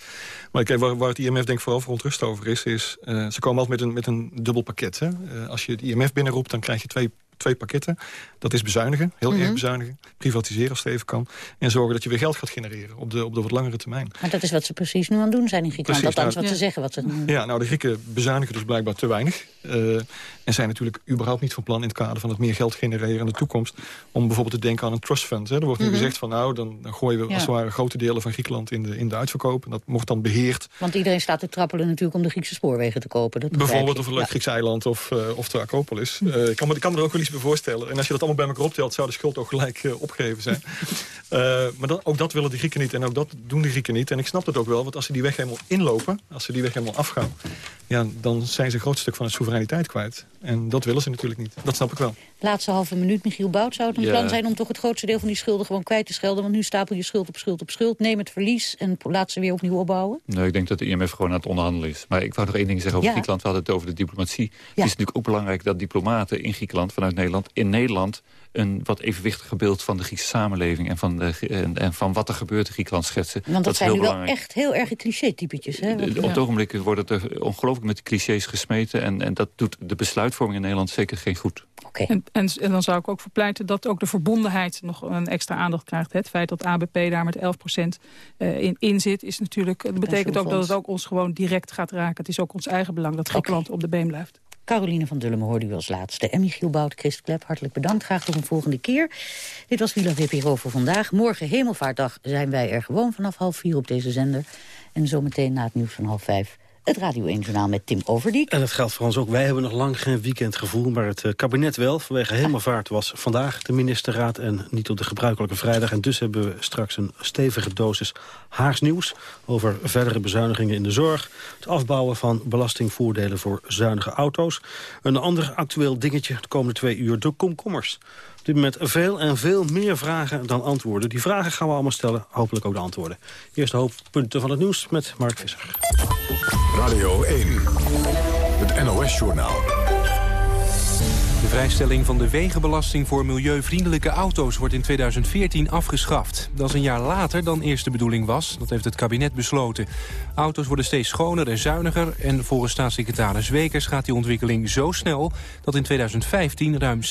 Maar kijk, waar, waar het IMF denk ik vooral verontrust over is... is uh, ze komen altijd met een, met een dubbel pakket. Hè? Uh, als je het IMF binnenroept, dan krijg je twee twee pakketten. Dat is bezuinigen, heel erg mhm. bezuinigen. Privatiseren als het even kan. En zorgen dat je weer geld gaat genereren op de, op de wat langere termijn. Maar dat is wat ze precies nu aan het doen zijn in Griekenland. Precies, dat is nou, wat ze zeggen. Wat ze Ja, nou de Grieken bezuinigen dus blijkbaar te weinig. Uh, en zijn natuurlijk überhaupt niet van plan in het kader van het meer geld genereren in de toekomst. Om bijvoorbeeld te denken aan een trust fund. Hè. Er wordt nu mhm. gezegd van nou, dan, dan gooien we als het ware grote delen van Griekenland in de, in de uitverkoop. En dat wordt dan beheerd. Want iedereen staat te trappelen natuurlijk om de Griekse spoorwegen te kopen. Dat bijvoorbeeld of een leuk Grieks eiland of, uh, of de Acropolis. Uh, ik, kan me, ik kan me er ook wel iets bij voorstellen. En als je dat allemaal bij elkaar optelt, zou de schuld ook gelijk uh, opgegeven zijn. maar dan, ook dat willen de Grieken niet en ook dat doen de Grieken niet. En ik snap dat ook wel, want als ze die weg helemaal inlopen, als ze die weg helemaal afgaan, ja, dan zijn ze een groot stuk van hun soevereiniteit kwijt. En dat willen ze natuurlijk niet. Dat snap ik wel. Laatste halve minuut, Michiel Bout. Zou het een plan zijn om toch het grootste deel van die schulden gewoon kwijt te schelden? Want nu stapel je schuld op schuld op schuld. Neem het verlies en laat ze weer opnieuw opbouwen. Nee, ik denk dat de IMF gewoon aan het onderhandelen is. Maar ik wou nog één ding zeggen over Griekenland. We hadden het over de diplomatie. Het is natuurlijk ook belangrijk dat diplomaten in Griekenland vanuit Nederland... in Nederland een wat evenwichtiger beeld van de Griekse samenleving... en van, de, en, en van wat er gebeurt in Griekenland schetsen. Want dat, zijn nu wel echt heel erg cliché-typetjes. Op het ogenblik wordt er ongelooflijk met clichés gesmeten... En, en dat doet de besluitvorming in Nederland zeker geen goed. Okay. En, en, en, dan zou ik ook verpleiten dat ook de verbondenheid nog een extra aandacht krijgt. Het feit dat ABP daar met 11 uh, in, in zit, is natuurlijk, dat betekent ook dat het ook ons gewoon direct gaat raken. Het is ook ons eigen belang dat Griekenland op de been blijft. Caroline van Dullemen hoorde u als laatste. En Michiel Bout, Christ hartelijk bedankt. Graag tot een volgende keer. Dit was Villa VPRO voor vandaag. Morgen, Hemelvaartdag, zijn wij er gewoon vanaf half vier op deze zender. En zometeen na het nieuws van half vijf het Radio 1-journaal met Tim Overdiek. En dat geldt voor ons ook. Wij hebben nog lang geen weekendgevoel, maar het uh, kabinet wel. Vanwege hemelvaart was vandaag de ministerraad en niet op de gebruikelijke vrijdag. En dus hebben we straks een stevige dosis Haags nieuws... over verdere bezuinigingen in de zorg. Het afbouwen van belastingvoordelen voor zuinige auto's. Een ander actueel dingetje de komende twee uur, de komkommers. Op dit moment veel en veel meer vragen dan antwoorden. Die vragen gaan we allemaal stellen, hopelijk ook de antwoorden. Eerst de hoofdpunten van het nieuws met Mark Visser. Radio 1, het NOS-journaal. De vrijstelling van de wegenbelasting voor milieuvriendelijke auto's wordt in 2014 afgeschaft. Dat is een jaar later dan eerst de bedoeling was. Dat heeft het kabinet besloten. Auto's worden steeds schoner en zuiniger. En volgens staatssecretaris Wekers gaat die ontwikkeling zo snel... dat in 2015 ruim 60%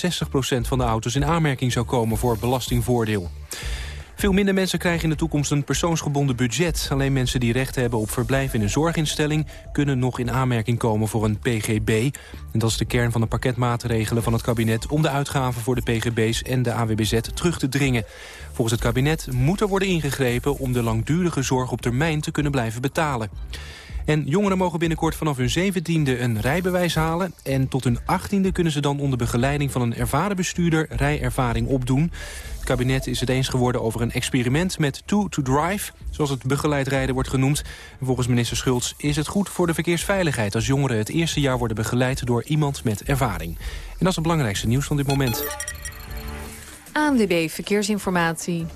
van de auto's in aanmerking zou komen voor belastingvoordeel. Veel minder mensen krijgen in de toekomst een persoonsgebonden budget. Alleen mensen die recht hebben op verblijf in een zorginstelling... kunnen nog in aanmerking komen voor een PGB. En dat is de kern van de pakketmaatregelen van het kabinet... om de uitgaven voor de PGB's en de AWBZ terug te dringen. Volgens het kabinet moet er worden ingegrepen... om de langdurige zorg op termijn te kunnen blijven betalen. En jongeren mogen binnenkort vanaf hun zeventiende een rijbewijs halen. En tot hun achttiende kunnen ze dan onder begeleiding van een ervaren bestuurder rijervaring opdoen. Het kabinet is het eens geworden over een experiment met Two to Drive, zoals het begeleid rijden wordt genoemd. Volgens minister Schultz is het goed voor de verkeersveiligheid als jongeren het eerste jaar worden begeleid door iemand met ervaring. En dat is het belangrijkste nieuws van dit moment. ANWB Verkeersinformatie.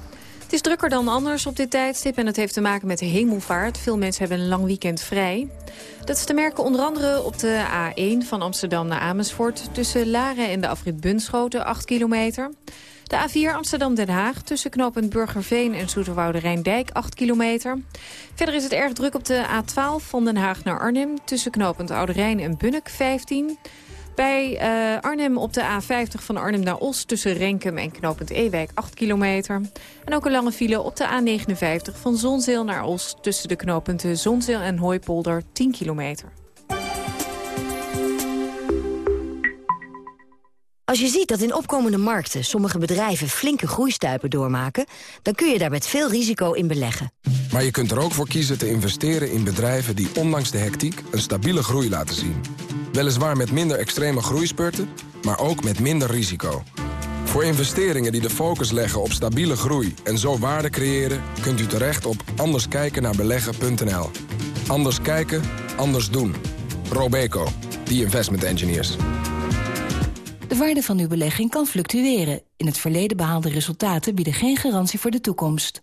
Is drukker dan anders op dit tijdstip en het heeft te maken met de hemelvaart. Veel mensen hebben een lang weekend vrij. Dat is te merken onder andere op de A1 van Amsterdam naar Amersfoort... tussen Laren en de afrit Bunschoten, 8 kilometer. De A4 Amsterdam-Den Haag tussen knooppunt Burgerveen en Zoeterwoude Rijndijk 8 kilometer. Verder is het erg druk op de A12 van Den Haag naar Arnhem tussen knooppunt Oude Rijn en Bunnik 15. Bij uh, Arnhem op de A50 van Arnhem naar Os tussen Renkum en knooppunt Ewijk 8 kilometer. En ook een lange file op de A59 van Zonzeel naar Os tussen de knooppunten Zonzeel en Hooipolder 10 kilometer. Als je ziet dat in opkomende markten sommige bedrijven flinke groeistuipen doormaken... dan kun je daar met veel risico in beleggen. Maar je kunt er ook voor kiezen te investeren in bedrijven die ondanks de hectiek een stabiele groei laten zien. Weliswaar met minder extreme groeispurten, maar ook met minder risico. Voor investeringen die de focus leggen op stabiele groei en zo waarde creëren... kunt u terecht op anderskijkennaarbeleggen.nl. Anders kijken, anders doen. Robeco, the investment engineers. De waarde van uw belegging kan fluctueren. In het verleden behaalde resultaten bieden geen garantie voor de toekomst.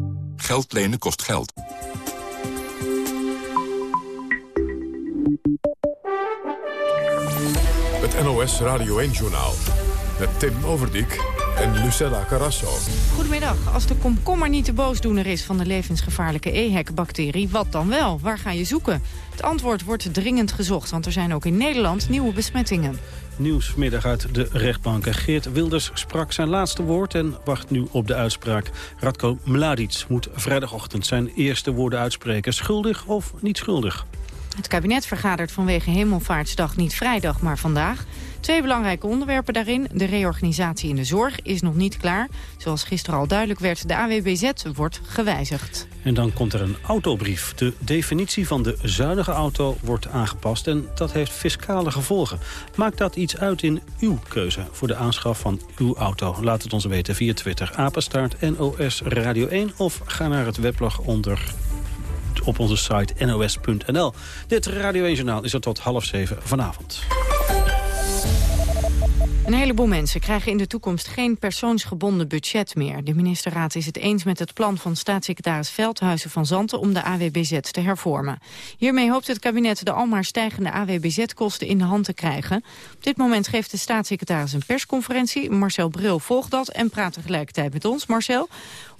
Geld lenen kost geld. Het NOS Radio 1-journaal. Met Tim Overdijk en Lucella Carrasso. Goedemiddag. Als de komkommer niet de boosdoener is van de levensgevaarlijke EHEC-bacterie... wat dan wel? Waar ga je zoeken? Het antwoord wordt dringend gezocht, want er zijn ook in Nederland nieuwe besmettingen. Nieuws vanmiddag uit de rechtbanken. Geert Wilders sprak zijn laatste woord en wacht nu op de uitspraak. Radko Mladic moet vrijdagochtend zijn eerste woorden uitspreken. Schuldig of niet schuldig? Het kabinet vergadert vanwege Hemelvaartsdag niet vrijdag, maar vandaag. Twee belangrijke onderwerpen daarin. De reorganisatie in de zorg is nog niet klaar. Zoals gisteren al duidelijk werd, de AWBZ wordt gewijzigd. En dan komt er een autobrief. De definitie van de zuinige auto wordt aangepast en dat heeft fiscale gevolgen. Maakt dat iets uit in uw keuze voor de aanschaf van uw auto? Laat het ons weten via Twitter, apenstaart NOS Radio 1... of ga naar het weblog onder op onze site nos.nl. Dit Radio 1 Journaal is er tot half zeven vanavond. Een heleboel mensen krijgen in de toekomst geen persoonsgebonden budget meer. De ministerraad is het eens met het plan van staatssecretaris Veldhuizen van Zanten om de AWBZ te hervormen. Hiermee hoopt het kabinet de almaar stijgende AWBZ-kosten in de hand te krijgen. Op dit moment geeft de staatssecretaris een persconferentie. Marcel Bril volgt dat en praat tegelijkertijd met ons. Marcel,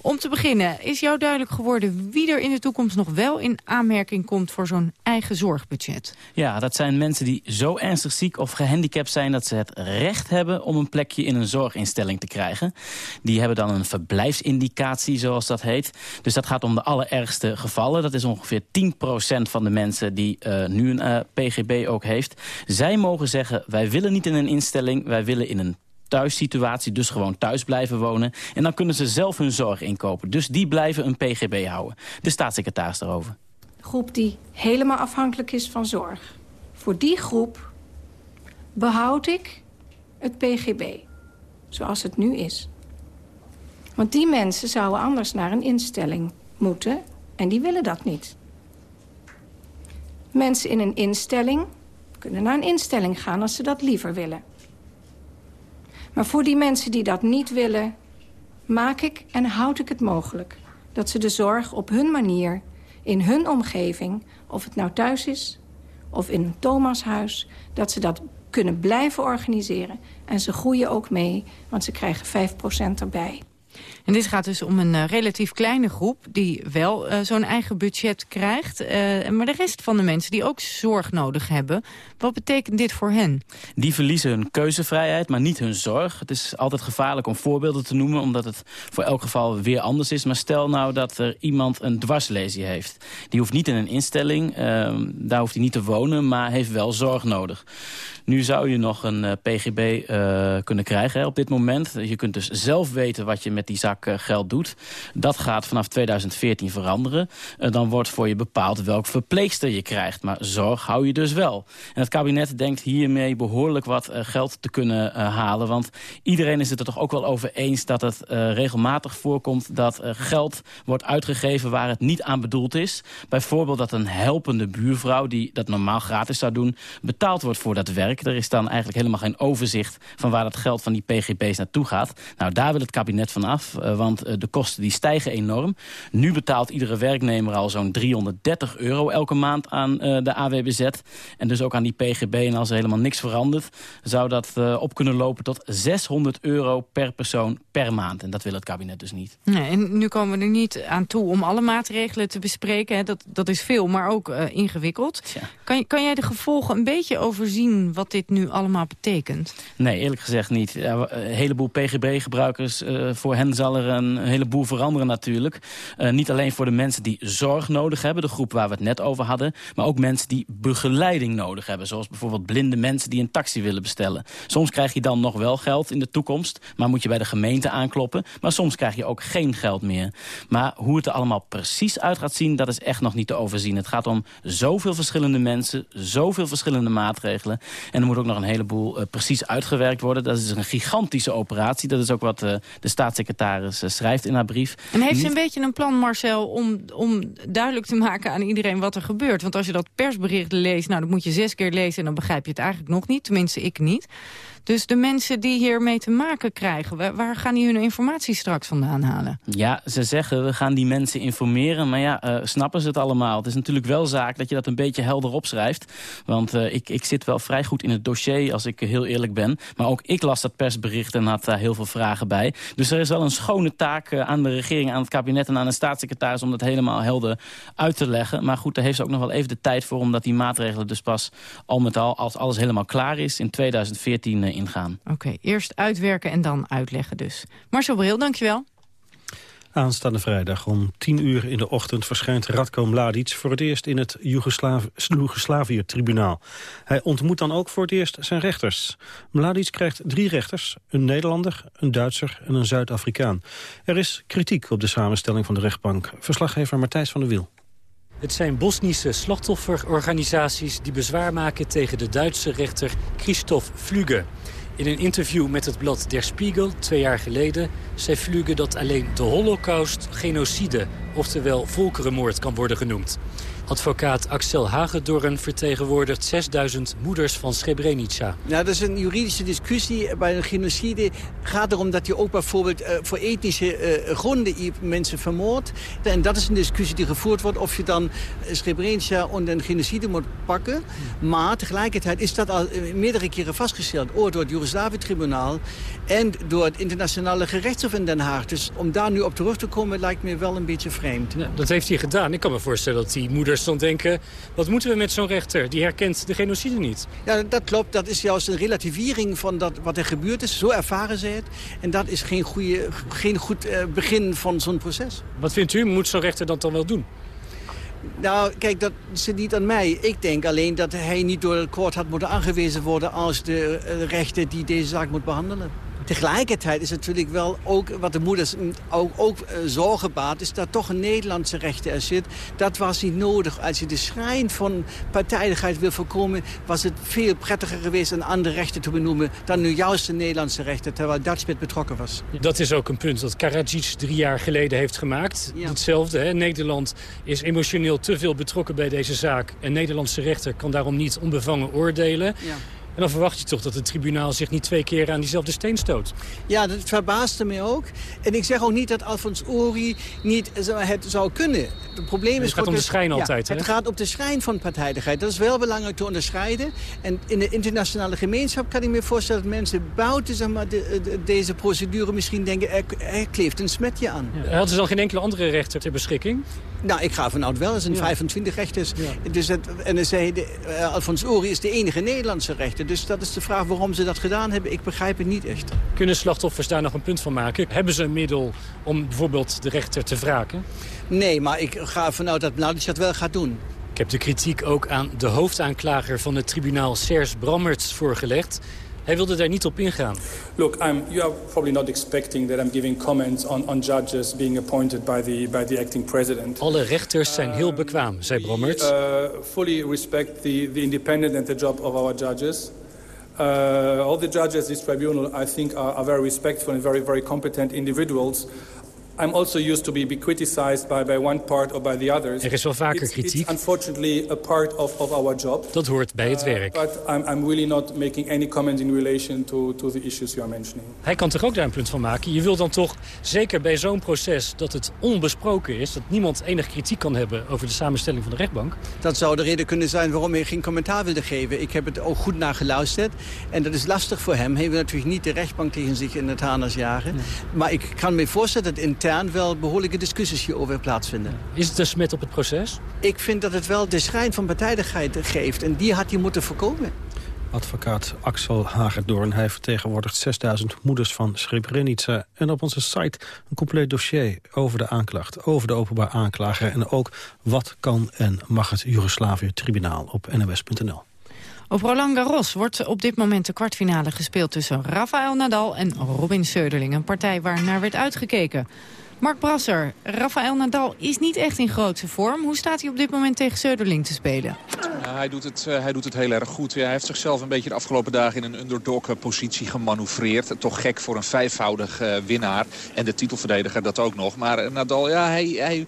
om te beginnen, is jou duidelijk geworden wie er in de toekomst nog wel in aanmerking komt voor zo'n eigen zorgbudget? Ja, dat zijn mensen die zo ernstig ziek of gehandicapt zijn dat ze het recht hebben om een plekje in een zorginstelling te krijgen. Die hebben dan een verblijfsindicatie, zoals dat heet. Dus dat gaat om de allerergste gevallen. Dat is ongeveer 10% van de mensen die uh, nu een uh, PGB ook heeft. Zij mogen zeggen, wij willen niet in een instelling, wij willen in een thuissituatie, dus gewoon thuis blijven wonen. En dan kunnen ze zelf hun zorg inkopen. Dus die blijven een PGB houden. De staatssecretaris daarover. Groep die helemaal afhankelijk is van zorg. Voor die groep behoud ik het PGB, zoals het nu is. Want die mensen zouden anders naar een instelling moeten en die willen dat niet. Mensen in een instelling kunnen naar een instelling gaan als ze dat liever willen. Maar voor die mensen die dat niet willen... maak ik en houd ik het mogelijk... dat ze de zorg op hun manier, in hun omgeving... of het nou thuis is of in een Thomashuis... dat ze dat kunnen blijven organiseren. En ze groeien ook mee, want ze krijgen 5% erbij. En dit gaat dus om een uh, relatief kleine groep die wel uh, zo'n eigen budget krijgt. Uh, maar de rest van de mensen die ook zorg nodig hebben, wat betekent dit voor hen? Die verliezen hun keuzevrijheid, maar niet hun zorg. Het is altijd gevaarlijk om voorbeelden te noemen, omdat het voor elk geval weer anders is. Maar stel nou dat er iemand een dwarslesie heeft. Die hoeft niet in een instelling, ehm, daar hoeft hij niet te wonen, maar heeft wel zorg nodig. Nu zou je nog een PGB kunnen krijgen op dit moment. Je kunt dus zelf weten wat je met die uh, geld doet. Dat gaat vanaf 2014 veranderen. dan wordt voor je bepaald welk verpleegster je krijgt. Maar zorg hou je dus wel. En het kabinet denkt hiermee behoorlijk wat geld te kunnen halen. Want iedereen is het er toch ook wel over eens dat het regelmatig voorkomt... dat geld wordt uitgegeven waar het niet aan bedoeld is. Bijvoorbeeld dat een helpende buurvrouw, die dat normaal gratis zou doen... betaald wordt voor dat werk. Er is dan eigenlijk helemaal geen overzicht van waar het geld van die PGB's naartoe gaat. Nou, daar wil het kabinet van af, uh, want uh, de kosten die stijgen enorm. Nu betaalt iedere werknemer al zo'n 330 euro elke maand aan uh, de AWBZ. En dus ook aan die PGB. En als er helemaal niks verandert, zou dat op kunnen lopen tot 600 euro per persoon per maand. En dat wil het kabinet dus niet. Nee, en nu komen we er niet aan toe om alle maatregelen te bespreken. Hè. Dat, dat is veel, maar ook ingewikkeld. Ja. Kan, kan jij de gevolgen een beetje overzien wat dit nu allemaal betekent? Nee, eerlijk gezegd niet. een heleboel PGB-gebruikers, uh, voor hen zal er een heleboel veranderen natuurlijk. Uh, niet alleen voor de mensen die zorg nodig hebben, de groep waar we het net over hadden... maar ook mensen die begeleiding nodig hebben. Zoals bijvoorbeeld blinde mensen die een taxi willen bestellen. Soms krijg je dan nog wel geld in de toekomst, maar moet je bij de gemeente aankloppen. Maar soms krijg je ook geen geld meer. Maar hoe het er allemaal precies uit gaat zien, dat is echt nog niet te overzien. Het gaat om zoveel verschillende mensen, zoveel verschillende maatregelen. En er moet ook nog een heleboel uh, precies uitgewerkt worden. Dat is een gigantische operatie. Dat is ook wat uh, de staatssecretaris uh, schrijft in haar brief. En heeft ze een beetje een plan, Marcel, om, om duidelijk te maken aan iedereen wat er gebeurt? Want als je dat persbericht leest, nou, dat moet je zes keer lezen... en dan begrijp je het eigenlijk nog niet, tenminste ik niet. Dus de mensen die hiermee te maken krijgen... waar gaan die hun informatie straks vandaan halen? Ja, ze zeggen we gaan die mensen informeren. Maar ja, uh, snappen ze het allemaal? Het is natuurlijk wel zaak dat je dat een beetje helder opschrijft. Want uh, ik, ik zit wel vrij goed in het dossier, als ik heel eerlijk ben. Maar ook ik las dat persbericht en had daar heel veel vragen bij. Dus er is wel een schone taak uh, aan de regering, aan het kabinet... en aan de staatssecretaris om dat helemaal helder uit te leggen. Maar goed, daar heeft ze ook nog wel even de tijd voor... omdat die maatregelen dus pas al met al, als alles helemaal klaar is... in 2014 ingaan. Oké, okay, eerst uitwerken en dan uitleggen dus. Marcel Bril, dankjewel. Aanstaande vrijdag om 10 uur in de ochtend verschijnt Radko Mladic voor het eerst in het Joegoslavië-tribunaal. Hij ontmoet dan ook voor het eerst zijn rechters. Mladic krijgt drie rechters, een Nederlander, een Duitser en een Zuid-Afrikaan. Er is kritiek op de samenstelling van de rechtbank. Verslaggever Martijs van der Wiel. Het zijn Bosnische slachtofferorganisaties die bezwaar maken tegen de Duitse rechter Christoph Flüge. In een interview met het blad Der Spiegel twee jaar geleden zei Flüge dat alleen de holocaust genocide, oftewel volkerenmoord, kan worden genoemd. Advocaat Axel Hagedorn vertegenwoordigt 6000 moeders van Srebrenica. Nou, dat is een juridische discussie. Bij een genocide gaat erom dat je ook bijvoorbeeld uh, voor etnische uh, gronden mensen vermoordt. En dat is een discussie die gevoerd wordt of je dan Srebrenica onder een genocide moet pakken. Maar tegelijkertijd is dat al meerdere keren vastgesteld. Ook door het Joegoslavië-tribunaal en door het internationale gerechtshof in Den Haag. Dus om daar nu op terug te komen lijkt me wel een beetje vreemd. Ja, dat heeft hij gedaan. Ik kan me voorstellen dat die moeders denken... wat moeten we met zo'n rechter? Die herkent de genocide niet. Ja, dat klopt. Dat is juist een relativering van dat, wat er gebeurd is. Zo ervaren ze het. En dat is geen, goede, geen goed uh, begin van zo'n proces. Wat vindt u? Moet zo'n rechter dat dan wel doen? Nou, kijk, dat zit niet aan mij. Ik denk alleen dat hij niet door het koord had moeten aangewezen worden... als de uh, rechter die deze zaak moet behandelen. Tegelijkertijd is natuurlijk wel ook wat de moeders ook, ook uh, zorgen baat... is dat toch een Nederlandse rechter er zit. Dat was niet nodig. Als je de schijn van partijdigheid wil voorkomen... was het veel prettiger geweest een andere rechter te benoemen... dan nu juist de Nederlandse rechter, terwijl Dutchbit betrokken was. Dat is ook een punt dat Karadzic drie jaar geleden heeft gemaakt. Ja. Hetzelfde, hè? Nederland is emotioneel te veel betrokken bij deze zaak. Een Nederlandse rechter kan daarom niet onbevangen oordelen... Ja. En dan verwacht je toch dat het tribunaal zich niet twee keer aan diezelfde steen stoot. Ja, dat verbaasde me ook. En ik zeg ook niet dat Alfons Ori niet het zou kunnen. Het probleem is... Het gaat om de schijn altijd, hè? Het gaat om de schijn van partijdigheid. Dat is wel belangrijk te onderscheiden. En in de internationale gemeenschap kan ik me voorstellen... dat mensen buiten zeg maar, de, de, deze procedure misschien denken... er, er kleeft een smetje aan. Ja. Hadden ze dan geen enkele andere rechter ter beschikking? Nou, ik ga vanuit wel. Zijn ja. 25 rechters. Ja. Dus en dan zei de, uh, Alfons Ori is de enige Nederlandse rechter. Dus dat is de vraag waarom ze dat gedaan hebben. Ik begrijp het niet echt. Kunnen slachtoffers daar nog een punt van maken? Hebben ze een middel om bijvoorbeeld de rechter te wraken? Nee, maar ik ga vanuit dat Mladic dat wel gaat doen. Ik heb de kritiek ook aan de hoofdaanklager van het tribunaal Serge Brammerts voorgelegd. Hij wilde daar niet op ingaan. Look, I'm, you are probably not expecting that I'm giving comments on, on judges being appointed by the, by the acting president. Alle rechters zijn heel bekwaam, zei Brommert. Uh, fully respect the, the independence and the job of our judges. Uh, all the judges this tribunal, I think, are, are very respectful and very, very competent individuals. I'm also used to be, be criticized by, by one part or by the others. Er is wel vaker it's, kritiek. It's unfortunately a part of, of our job. Dat hoort bij het werk. Uh, but I'm, I'm really not making any comment in relation to, to the issues you are mentioning. Hij kan toch ook daar een punt van maken. Je wil dan toch, zeker bij zo'n proces, dat het onbesproken is. Dat niemand enig kritiek kan hebben over de samenstelling van de rechtbank. Dat zou de reden kunnen zijn waarom hij geen commentaar wilde geven. Ik heb het ook goed naar geluisterd. En dat is lastig voor hem. Hij wil natuurlijk niet de rechtbank tegen zich in het harnas jagen. Nee. Maar ik kan me voorstellen dat intern wel behoorlijke discussies hierover plaatsvinden. Is het een smet op het proces? Ik vind dat het wel de schijn van partijdigheid geeft. En die had hij moeten voorkomen. Advocaat Axel Hagedorn. Hij vertegenwoordigt 6000 moeders van Srebrenica. En op onze site een compleet dossier over de aanklacht. Over de openbaar aanklager. En ook wat kan en mag het Joegoslavië-tribunaal op nws.nl. Op Roland Garros wordt op dit moment de kwartfinale gespeeld... tussen Rafael Nadal en Robin Söderling. Een partij waar naar werd uitgekeken. Mark Brasser, Rafael Nadal is niet echt in grootse vorm. Hoe staat hij op dit moment tegen Söderling te spelen? Hij, doet het, uh, hij doet het heel erg goed. Hij heeft zichzelf een beetje de afgelopen dagen in een underdog-positie gemanoeuvreerd. Toch gek voor een vijfvoudig uh, winnaar. En de titelverdediger dat ook nog. Maar uh, Nadal, ja, hij... hij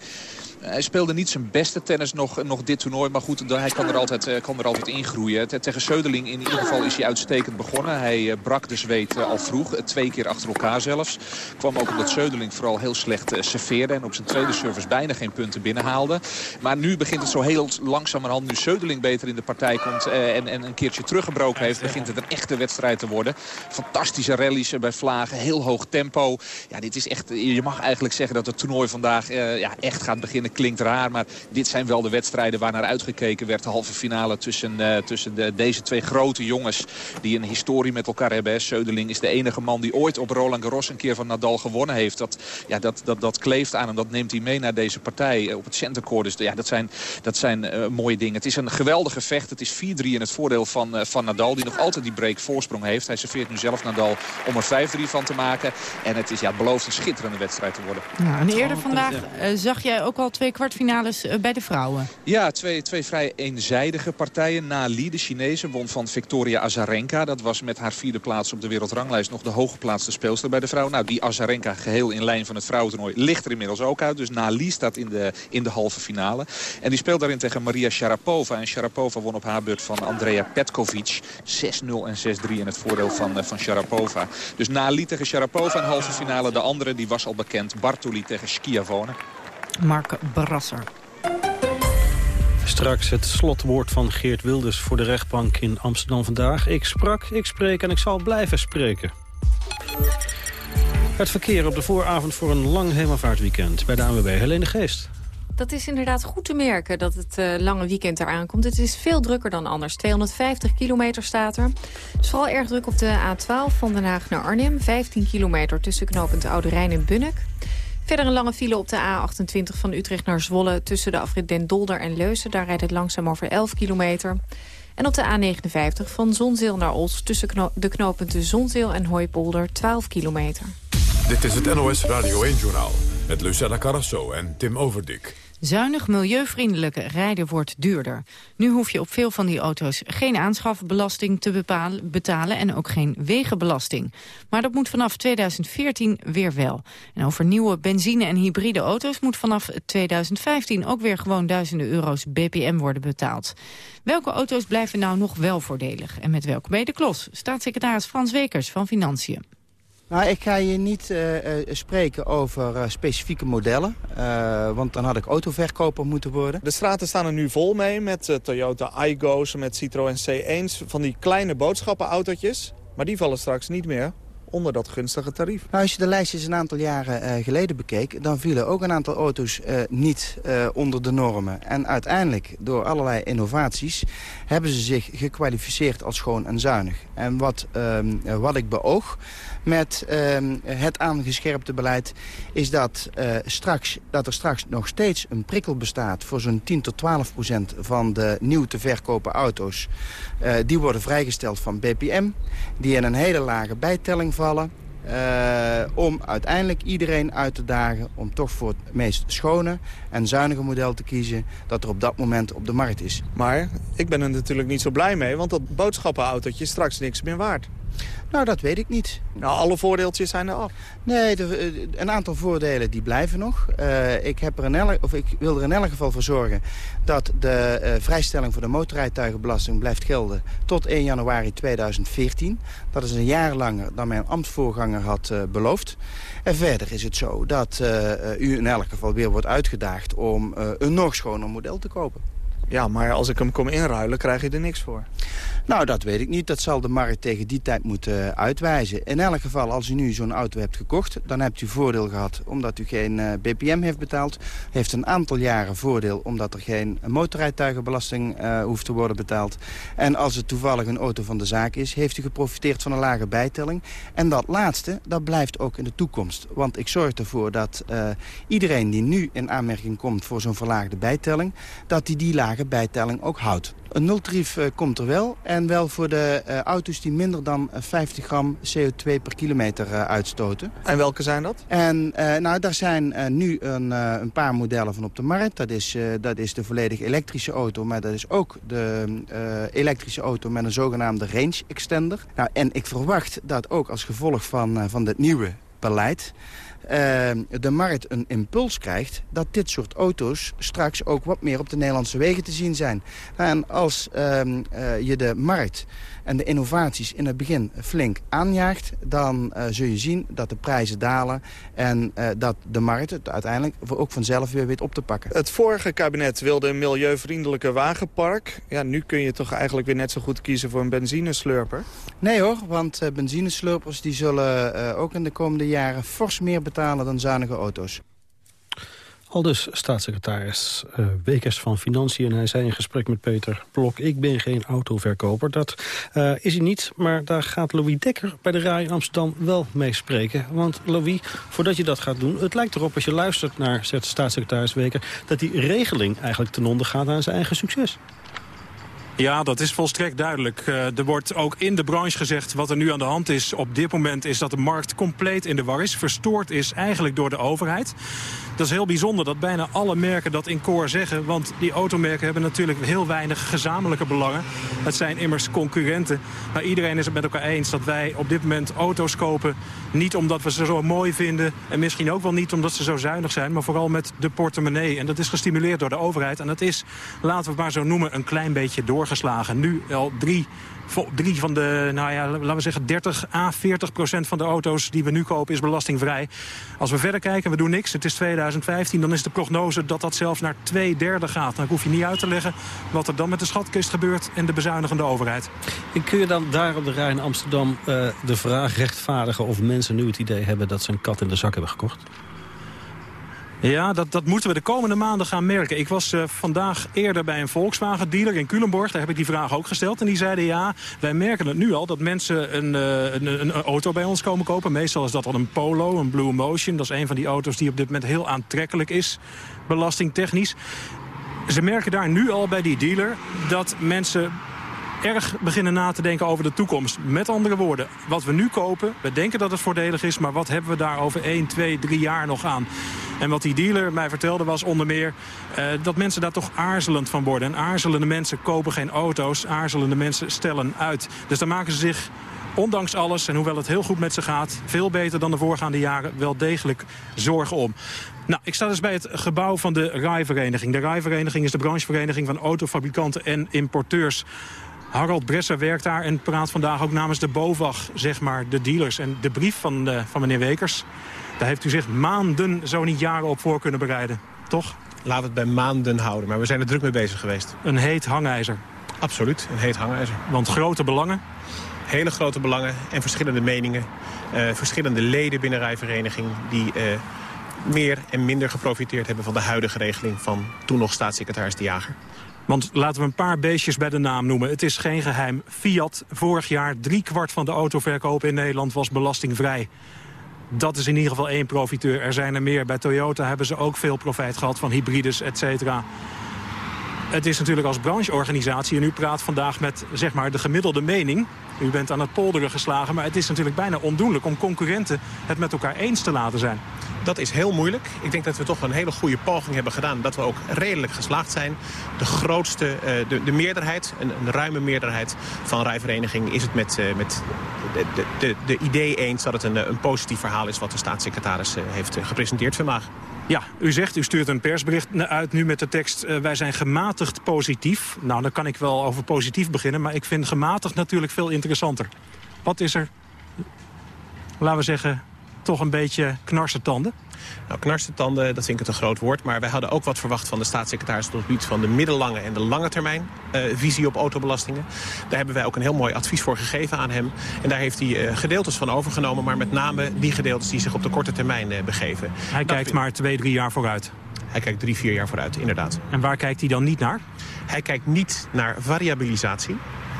hij speelde niet zijn beste tennis nog, nog dit toernooi. Maar goed, hij kan er altijd, kan er altijd in groeien. Tegen Söderling in ieder geval is hij uitstekend begonnen. Hij brak de zweet al vroeg. Twee keer achter elkaar zelfs. Kwam ook omdat Söderling vooral heel slecht serveerde. En op zijn tweede service bijna geen punten binnenhaalde. Maar nu begint het zo heel langzamerhand. Nu Söderling beter in de partij komt en, en een keertje teruggebroken heeft. Begint het een echte wedstrijd te worden. Fantastische rallies bij Vlagen. Heel hoog tempo. Ja, dit is echt, je mag eigenlijk zeggen dat het toernooi vandaag ja, echt gaat beginnen klinkt raar, maar dit zijn wel de wedstrijden waar naar uitgekeken werd. De halve finale tussen, tussen de, deze twee grote jongens die een historie met elkaar hebben. Söderling is de enige man die ooit op Roland Garros een keer van Nadal gewonnen heeft. Dat, ja, dat, dat, dat kleeft aan hem, dat neemt hij mee naar deze partij op het centercourt. Dus ja, dat zijn, dat zijn mooie dingen. Het is een geweldige vecht. Het is 4-3 in het voordeel van, van Nadal, die nog altijd die break voorsprong heeft. Hij serveert nu zelf Nadal om er 5-3 van te maken. En het is ja, belooft een schitterende wedstrijd te worden. Ja, en eerder vandaag uh, zag jij ook al twee kwartfinales uh, bij de vrouwen. Ja, twee, twee vrij eenzijdige partijen. Na Li, de Chinese, won van Victoria Azarenka. Dat was met haar vierde plaats op de wereldranglijst nog de hooggeplaatste speelster bij de vrouw. Nou, die Azarenka geheel in lijn van het vrouwentoernooi ligt er inmiddels ook uit. Dus Na Li staat in de, in de halve finale. En die speelt daarin tegen Maria Sharapova. En Sharapova won op haar beurt van Andrea Petkovic. 6-0 en 6-3 in het voordeel van, uh, van Sharapova. Dus Nali tegen Sharapova in halve finale. De andere die was al bekend. Bartoli tegen Schiavone. Mark Brasser. Straks het slotwoord van Geert Wilders voor de rechtbank in Amsterdam vandaag. Ik sprak, ik spreek en ik zal blijven spreken. Het verkeer op de vooravond voor een lang hemelvaartweekend bij de ANWB Helene Geest. Dat is inderdaad goed te merken dat het uh, lange weekend eraan komt. Het is veel drukker dan anders. 250 kilometer staat er. Het is vooral erg druk op de A12 van Den Haag naar Arnhem. 15 kilometer tussen knooppunt Oude Rijn en Bunnik. Verder een lange file op de A28 van Utrecht naar Zwolle... tussen de afrit Den Dolder en Leusen. Daar rijdt het langzaam over 11 kilometer. En op de A59 van Zonzeel naar Ols... tussen de knooppunten Zonzeel en Hooipolder 12 kilometer. Dit is het NOS Radio 1-journaal met Lucella Carrasso en Tim Overdik. Zuinig, milieuvriendelijk rijden wordt duurder. Nu hoef je op veel van die auto's geen aanschafbelasting te betalen en ook geen wegenbelasting. Maar dat moet vanaf 2014 weer wel. En over nieuwe benzine- en hybride auto's moet vanaf 2015 ook weer gewoon duizenden euro's BPM worden betaald. Welke auto's blijven nou nog wel voordelig? En met welke bij de klos? Staatssecretaris Frans Wekers van Financiën. Nou, ik ga je niet uh, spreken over uh, specifieke modellen. want dan had ik autoverkoper moeten worden. De straten staan er nu vol mee met Toyota Igo's, met Citroën C1's. Van die kleine boodschappenautootjes. Maar die vallen straks niet meer onder dat gunstige tarief. Nou, als je de lijstjes een aantal jaren uh, geleden bekeek... dan vielen ook een aantal auto's uh, niet uh, onder de normen. En uiteindelijk, door allerlei innovaties... hebben ze zich gekwalificeerd als schoon en zuinig. En wat, ehm, wat ik beoog met ehm, het aangescherpte beleid... is dat, straks, dat er straks nog steeds een prikkel bestaat... voor zo'n 10 tot 12 procent van de nieuw te verkopen auto's. die worden vrijgesteld van BPM. Die in een hele lage bijtelling vallen. Uh, om uiteindelijk iedereen uit te dagen om toch voor het meest schone en zuinige model te kiezen dat er op dat moment op de markt is. Maar ik ben er natuurlijk niet zo blij mee, want dat boodschappenautootje is straks niks meer waard. Nou, dat weet ik niet. Nou, alle voordeeltjes zijn er af. Nee, de, eh, een aantal voordelen die blijven nog. Uh, ik, heb er in elk, of ik wil er in elk geval voor zorgen dat de uh, vrijstelling voor de motorrijtuigenbelasting blijft gelden tot 1 januari 2014. Dat is een jaar langer dan mijn ambtsvoorganger had uh, beloofd. En verder is het zo dat u in elk geval weer wordt uitgedaagd om een nog schoner model te kopen. Ja, maar als ik hem kom inruilen, krijg je er niks voor. Nou, dat weet ik niet. Dat zal de markt tegen die tijd moeten eh, uitwijzen. In elk geval, als u nu zo'n auto hebt gekocht... dan hebt u voordeel gehad omdat u geen uh, BPM heeft betaald. Heeft een aantal jaren voordeel omdat er geen motorrijtuigenbelasting uh, hoeft te worden betaald. En als het toevallig een auto van de zaak is... heeft u geprofiteerd van een lage bijtelling. En dat laatste, dat blijft ook in de toekomst. Want ik zorg ervoor dat iedereen die nu in aanmerking komt... voor zo'n verlaagde bijtelling... dat die die lage bijtelling ook houdt. Een nultarief uh, komt er wel. En wel voor de uh, auto's die minder dan 50 gram CO2 per kilometer uitstoten. En welke zijn dat? En nou, daar zijn nu een, een, paar modellen van op de markt. Dat is, dat is de volledig elektrische auto. Maar dat is ook de elektrische auto met een zogenaamde range extender. Nou, en ik verwacht dat ook als gevolg van, van dit nieuwe beleid uh, de markt een impuls krijgt... dat dit soort auto's straks ook wat meer op de Nederlandse wegen te zien zijn. En als uh, uh, je de markt en de innovaties in het begin flink aanjaagt... dan uh, zul je zien dat de prijzen dalen en uh, dat de markt het uiteindelijk ook vanzelf weer weet op te pakken. Het vorige kabinet wilde een milieuvriendelijke wagenpark. Ja, nu kun je toch eigenlijk weer net zo goed kiezen voor een benzineslurper? Nee hoor, want uh, benzineslurpers die zullen ook in de komende jaren fors meer betalen dan zuinige auto's. Al dus staatssecretaris uh, Wekers van Financiën. En hij zei in gesprek met Peter Blok... ik ben geen autoverkoper. Dat uh, is hij niet, maar daar gaat Louis Dekker bij de RAI in Amsterdam wel mee spreken. Want Louis, voordat je dat gaat doen... het lijkt erop als je luistert naar staatssecretaris Weker... dat die regeling eigenlijk ten onder gaat aan zijn eigen succes. Ja, dat is volstrekt duidelijk. Uh, er wordt ook in de branche gezegd wat er nu aan de hand is op dit moment... is dat de markt compleet in de war is. Verstoord is eigenlijk door de overheid. Dat is heel bijzonder dat bijna alle merken dat in koor zeggen. Want die automerken hebben natuurlijk heel weinig gezamenlijke belangen. Het zijn immers concurrenten. Maar iedereen is het met elkaar eens dat wij op dit moment auto's kopen... niet omdat we ze zo mooi vinden en misschien ook wel niet omdat ze zo zuinig zijn... maar vooral met de portemonnee. En dat is gestimuleerd door de overheid. En dat is, laten we het maar zo noemen, een klein beetje Nu al drie van de, nou ja, laten we zeggen 30 à 40 procent van de auto's die we nu kopen is belastingvrij. Als we verder kijken, we doen niks, het is 2015, dan is de prognose dat dat zelfs naar twee derde gaat. Dan hoef je niet uit te leggen wat er dan met de schatkist gebeurt en de bezuinigende overheid. En kun je dan daar op de Rijn Amsterdam uh, de vraag rechtvaardigen of mensen nu het idee hebben dat ze een kat in de zak hebben gekocht? Ja, dat, dat moeten we de komende maanden gaan merken. Ik was uh, vandaag eerder bij een Volkswagen-dealer in Culemborg. Daar heb ik die vraag ook gesteld. En die zeiden ja, wij merken het nu al dat mensen een, uh, een, een, auto bij ons komen kopen. Meestal is dat dan een Polo, een Blue Motion. Dat is een van die auto's die op dit moment heel aantrekkelijk is, belastingtechnisch. Ze merken daar nu al bij die dealer dat mensen erg beginnen na te denken over de toekomst. Met andere woorden, wat we nu kopen, we denken dat het voordelig is... maar wat hebben we daar over 1, 2, 3 jaar nog aan? En wat die dealer mij vertelde was onder meer uh, dat mensen daar toch aarzelend van worden. En aarzelende mensen kopen geen auto's, aarzelende mensen stellen uit. Dus dan maken ze zich ondanks alles, en hoewel het heel goed met ze gaat... veel beter dan de voorgaande jaren, wel degelijk zorgen om. Nou, ik sta dus bij het gebouw van de RAI-vereniging. De RAI-vereniging is de branchevereniging van autofabrikanten en importeurs. Harald Bresser werkt daar en praat vandaag ook namens de BOVAG, zeg maar, de dealers. En de brief van, de, van meneer Wekers, daar heeft u zich maanden, zo niet jaren op voor kunnen bereiden. Toch? Laten we het bij maanden houden, maar we zijn er druk mee bezig geweest. Een heet hangijzer. Absoluut, een heet hangijzer. Want grote belangen? Hele grote belangen en verschillende meningen. Uh, verschillende leden binnen Rijvereniging die uh, meer en minder geprofiteerd hebben van de huidige regeling van toen nog staatssecretaris De Jager. Want laten we een paar beestjes bij de naam noemen. Het is geen geheim. Fiat, vorig jaar driekwart van de autoverkoop in Nederland was belastingvrij. Dat is in ieder geval één profiteur. Er zijn er meer. Bij Toyota hebben ze ook veel profijt gehad van hybrides, et cetera. Het is natuurlijk als brancheorganisatie, en u praat vandaag met zeg maar, de gemiddelde mening... U bent aan het polderen geslagen, maar het is natuurlijk bijna ondoenlijk... om concurrenten het met elkaar eens te laten zijn. Dat is heel moeilijk. Ik denk dat we toch een hele goede poging hebben gedaan. Dat we ook redelijk geslaagd zijn. De grootste, eh, de, de meerderheid, een, een, ruime meerderheid van rijvereniging... is het met, uh, met de, de, de, de, idee eens dat het een, een positief verhaal is... wat de staatssecretaris eh, heeft gepresenteerd vandaag. Ja, u zegt, u stuurt een persbericht uit nu met de tekst... Uh, wij zijn gematigd positief. Nou, dan kan ik wel over positief beginnen... maar ik vind gematigd natuurlijk veel interessanter. Wat is er, laten we zeggen, toch een beetje knarsetanden? Nou, knarsetanden, dat vind ik het een groot woord. Maar wij hadden ook wat verwacht van de staatssecretaris... op het gebied van de middellange en de lange termijn uh, visie op autobelastingen. Daar hebben wij ook een heel mooi advies voor gegeven aan hem. En daar heeft hij uh, gedeeltes van overgenomen. Maar met name die gedeeltes die zich op de korte termijn uh, begeven. Hij kijkt maar twee, drie jaar vooruit. Hij kijkt drie, vier jaar vooruit, inderdaad. En waar kijkt hij dan niet naar? Hij kijkt niet naar variabilisatie.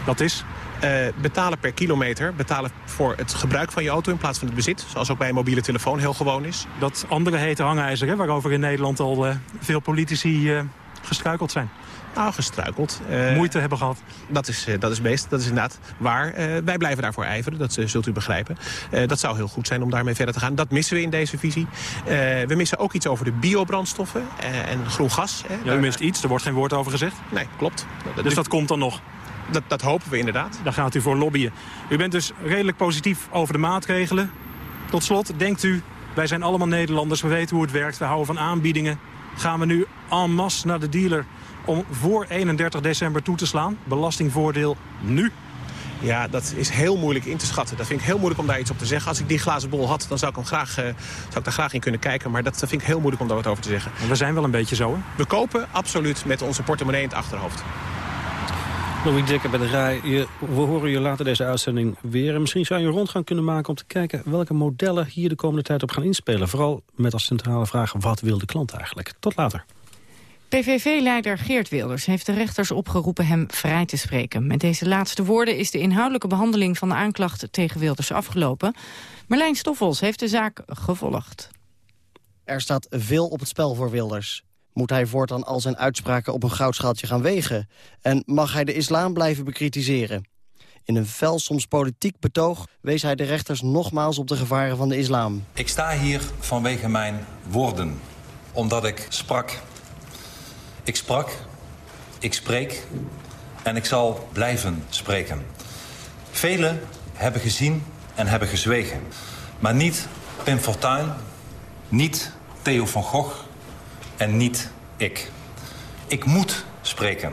Dat is? Uh, betalen per kilometer, betalen voor het gebruik van je auto in plaats van het bezit. Zoals ook bij een mobiele telefoon heel gewoon is. Dat andere hete hangijzer, hè, waarover in Nederland al uh, veel politici uh, gestruikeld zijn. Nou, gestruikeld. Moeite hebben gehad. Dat is, dat is best, dat is inderdaad waar. wij blijven daarvoor ijveren, dat zult u begrijpen. dat zou heel goed zijn om daarmee verder te gaan. Dat missen we in deze visie. we missen ook iets over de biobrandstoffen en groen gas. Ja, u mist iets, er wordt geen woord over gezegd. Nee, klopt. Dus dat komt dan nog? Dat, dat hopen we inderdaad. Daar gaat u voor lobbyen. U bent dus redelijk positief over de maatregelen. Tot slot, denkt u, wij zijn allemaal Nederlanders, we weten hoe het werkt, we houden van aanbiedingen. Gaan we nu en masse naar de dealer om voor 31 december toe te slaan? Belastingvoordeel nu? Ja, dat is heel moeilijk in te schatten. Dat vind ik heel moeilijk om daar iets op te zeggen. Als ik die glazen bol had, dan zou ik, hem graag, uh, zou ik daar graag in kunnen kijken. Maar dat, vind ik heel moeilijk om daar wat over te zeggen. En we zijn wel een beetje zo, hè? We kopen absoluut met onze portemonnee in het achterhoofd. Louis Dekker bij de Rij. Je, we horen je later deze uitzending weer. En misschien zou je een rondgang kunnen maken om te kijken... welke modellen hier de komende tijd op gaan inspelen. Vooral met als centrale vraag, wat wil de klant eigenlijk? Tot later. PVV-leider Geert Wilders heeft de rechters opgeroepen hem vrij te spreken. Met deze laatste woorden is de inhoudelijke behandeling van de aanklacht tegen Wilders afgelopen. Marlijn Stoffels heeft de zaak gevolgd. Er staat veel op het spel voor Wilders. Moet hij voortaan al zijn uitspraken op een goudschaaltje gaan wegen? En mag hij de islam blijven bekritiseren? In een fel, soms politiek betoog wees hij de rechters nogmaals op de gevaren van de islam. Ik sta hier vanwege mijn woorden, omdat ik sprak. Ik sprak, ik spreek en ik zal blijven spreken. Velen hebben gezien en hebben gezwegen. Maar niet Pim Fortuyn, niet Theo van Gogh en niet ik. Ik moet spreken.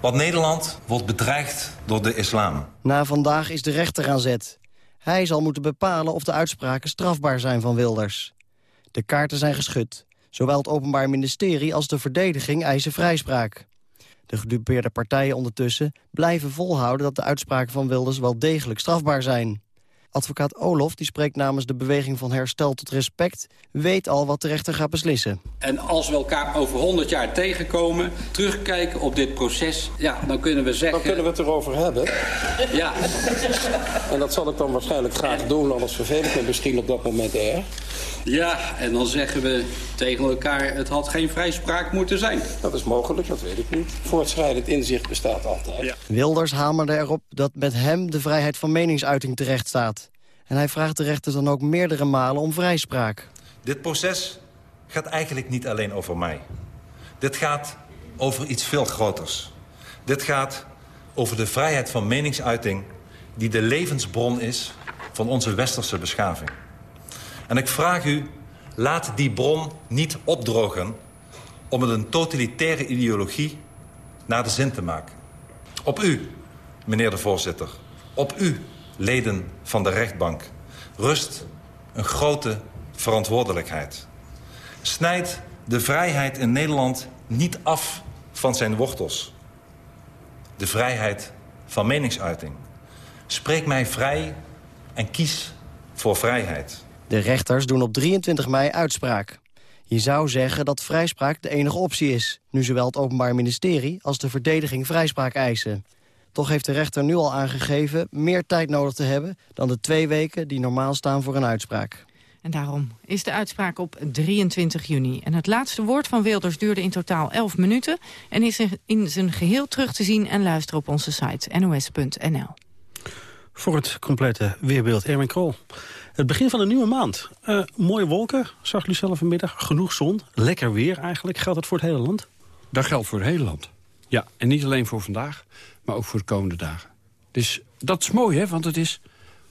Want Nederland wordt bedreigd door de islam. Na vandaag is de rechter aan zet. Hij zal moeten bepalen of de uitspraken strafbaar zijn van Wilders. De kaarten zijn geschud. Zowel het Openbaar Ministerie als de verdediging eisen vrijspraak. De gedupeerde partijen ondertussen blijven volhouden dat de uitspraken van Wilders wel degelijk strafbaar zijn. Advocaat Olof, die spreekt namens de beweging van herstel tot respect... weet al wat de rechter gaat beslissen. En als we elkaar over 100 jaar tegenkomen, terugkijken op dit proces... ja, dan kunnen we zeggen... Dan kunnen we het erover hebben. Ja. En dat zal ik dan waarschijnlijk graag doen, anders vervel ik me misschien op dat moment erg. Ja, en dan zeggen we tegen elkaar... het had geen vrijspraak moeten zijn. Dat is mogelijk, dat weet ik niet. Voortschrijdend inzicht bestaat altijd. Ja. Wilders hamerde erop dat met hem de vrijheid van meningsuiting terecht staat. En hij vraagt de rechter dan ook meerdere malen om vrijspraak. Dit proces gaat eigenlijk niet alleen over mij. Dit gaat over iets veel groters. Dit gaat over de vrijheid van meningsuiting... die de levensbron is van onze westerse beschaving. En ik vraag u, laat die bron niet opdrogen... om het een totalitaire ideologie naar de zin te maken. Op u, meneer de voorzitter. Op u, leden van de rechtbank. Rust een grote verantwoordelijkheid. Snijd de vrijheid in Nederland niet af van zijn wortels. De vrijheid van meningsuiting. Spreek mij vrij en kies voor vrijheid. De rechters doen op 23 mei uitspraak. Je zou zeggen dat vrijspraak de enige optie is... nu zowel het Openbaar Ministerie als de verdediging vrijspraak eisen. Toch heeft de rechter nu al aangegeven meer tijd nodig te hebben... dan de twee weken die normaal staan voor een uitspraak. En daarom is de uitspraak op 23 juni. En het laatste woord van Wilders duurde in totaal 11 minuten... en is in zijn geheel terug te zien en luisteren op onze site nos.nl. Voor het complete weerbeeld Erwin Krol. Het begin van een nieuwe maand. Uh, mooie wolken, zag u zelf vanmiddag. Genoeg zon, lekker weer eigenlijk. Geldt het voor het hele land? Dat geldt voor het hele land. Ja, en niet alleen voor vandaag, maar ook voor de komende dagen. Dus dat is mooi, hè, want het is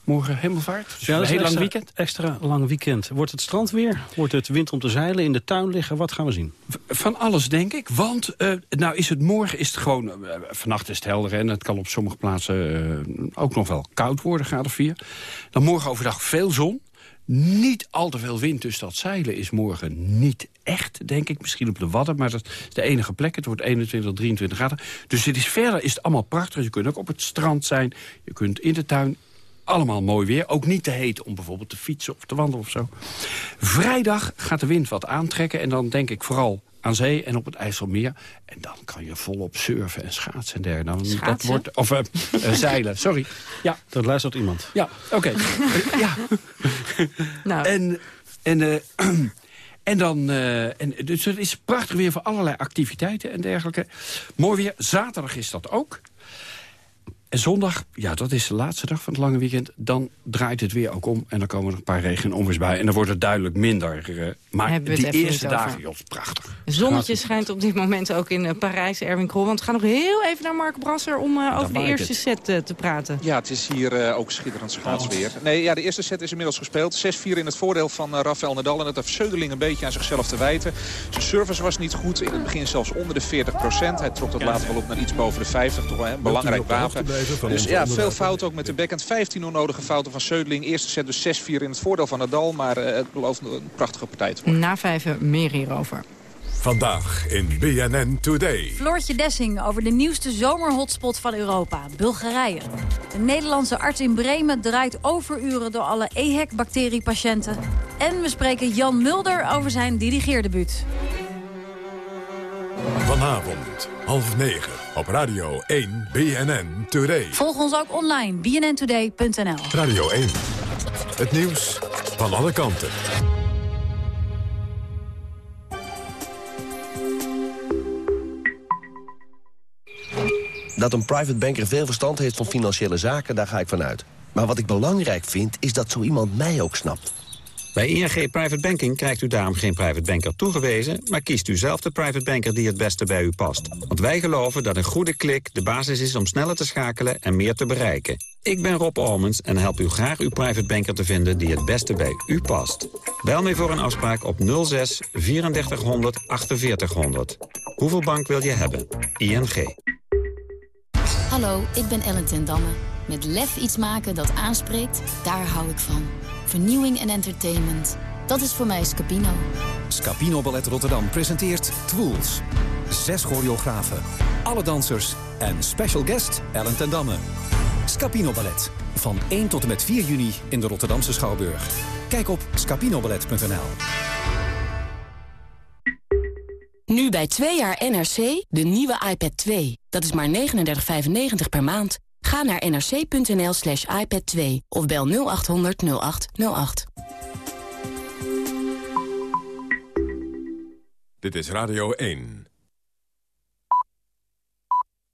morgen hemelvaart. Dus ja, een heel extra, lang weekend. Extra lang weekend. Wordt het strand weer? Wordt het wind om te zeilen in de tuin liggen? Wat gaan we zien? Van alles, denk ik. Want uh, nou is het morgen is het gewoon... Uh, vannacht is het helder en het kan op sommige plaatsen uh, ook nog wel koud worden, graden 4. Dan morgen overdag veel zon. Niet al te veel wind, dus dat zeilen is morgen niet echt, denk ik. Misschien op de Wadden, maar dat is de enige plek. Het wordt 21, 23 graden. Dus het is verder is het allemaal prachtig. Je kunt ook op het strand zijn. Je kunt in de tuin. Allemaal mooi weer. Ook niet te heet om bijvoorbeeld te fietsen of te wandelen of zo. Vrijdag gaat de wind wat aantrekken. En dan denk ik vooral aan zee en op het IJsselmeer. En dan kan je volop surfen en schaatsen en dergelijke. Dan, dat wordt, of uh, uh, zeilen, sorry. Ja. Dat luistert iemand. Ja, oké. Okay. ja. Nou. En, en, uh, en dan... en, dus het is prachtig weer voor allerlei activiteiten en dergelijke. Mooi weer. Zaterdag is dat ook. En zondag, ja, dat is de laatste dag van het lange weekend. Dan draait het weer ook om en dan komen er een paar regen- en onweers bij. En dan wordt het duidelijk minder. Uh, maar Hebben die eerste dagen, joh, prachtig. Het zonnetje schijnt op dit moment ook in uh, Parijs, Erwin Krol. Want we gaan nog heel even naar Mark Brasser om uh, over de eerste set te praten. Ja, het is hier ook schitterend schaatsweer. Nee, ja, de eerste set is inmiddels gespeeld. 6-4 in het voordeel van Rafael Nadal. En dat heeft Söderling een beetje aan zichzelf te wijten. Zijn service was niet goed. In het begin zelfs onder de 40% Hij trok dat later wel op naar iets boven de 50. Toch een belangrijk wapen. Dus ja, veel fouten ook met de backhand. 15 onnodige fouten van Söderling. Eerste set dus 6-4 in het voordeel van Nadal. Maar uh, het belooft een prachtige partij te worden. Na vijven meer hierover. Vandaag in BNN Today. Floortje Dessing over de nieuwste zomerhotspot van Europa, Bulgarije. De Nederlandse arts in Bremen draait overuren door alle EHEC-bacteriepatiënten. En we spreken Jan Mulder over zijn dirigeerdebuut. Vanavond, half negen, op Radio 1 BNN Today. Volg ons ook online, bnntoday.nl. Radio 1, het nieuws van alle kanten. Dat een private banker veel verstand heeft van financiële zaken, daar ga ik vanuit. Maar wat ik belangrijk vind, is dat zo iemand mij ook snapt. Bij ING Private Banking krijgt u daarom geen private banker toegewezen... maar kiest u zelf de private banker die het beste bij u past. Want wij geloven dat een goede klik de basis is om sneller te schakelen en meer te bereiken. Ik ben Rob Almens en help u graag uw private banker te vinden die het beste bij u past. Bel mij voor een afspraak op 06 3400 4800. Hoeveel bank wil je hebben? ING. Hallo, ik ben Ellen ten Damme. Met lef iets maken dat aanspreekt, daar hou ik van. Vernieuwing en entertainment. Dat is voor mij Scapino. Scapino Ballet Rotterdam presenteert Twools. Zes choreografen, alle dansers en special guest Ellen ten Damme. Scapino Ballet. Van 1 tot en met 4 juni in de Rotterdamse Schouwburg. Kijk op scapinoballet.nl. Nu bij 2 jaar NRC de nieuwe iPad 2. Dat is maar 39,95 per maand. Ga naar nrc.nl slash iPad 2 of bel 0800 0808. Dit is Radio 1.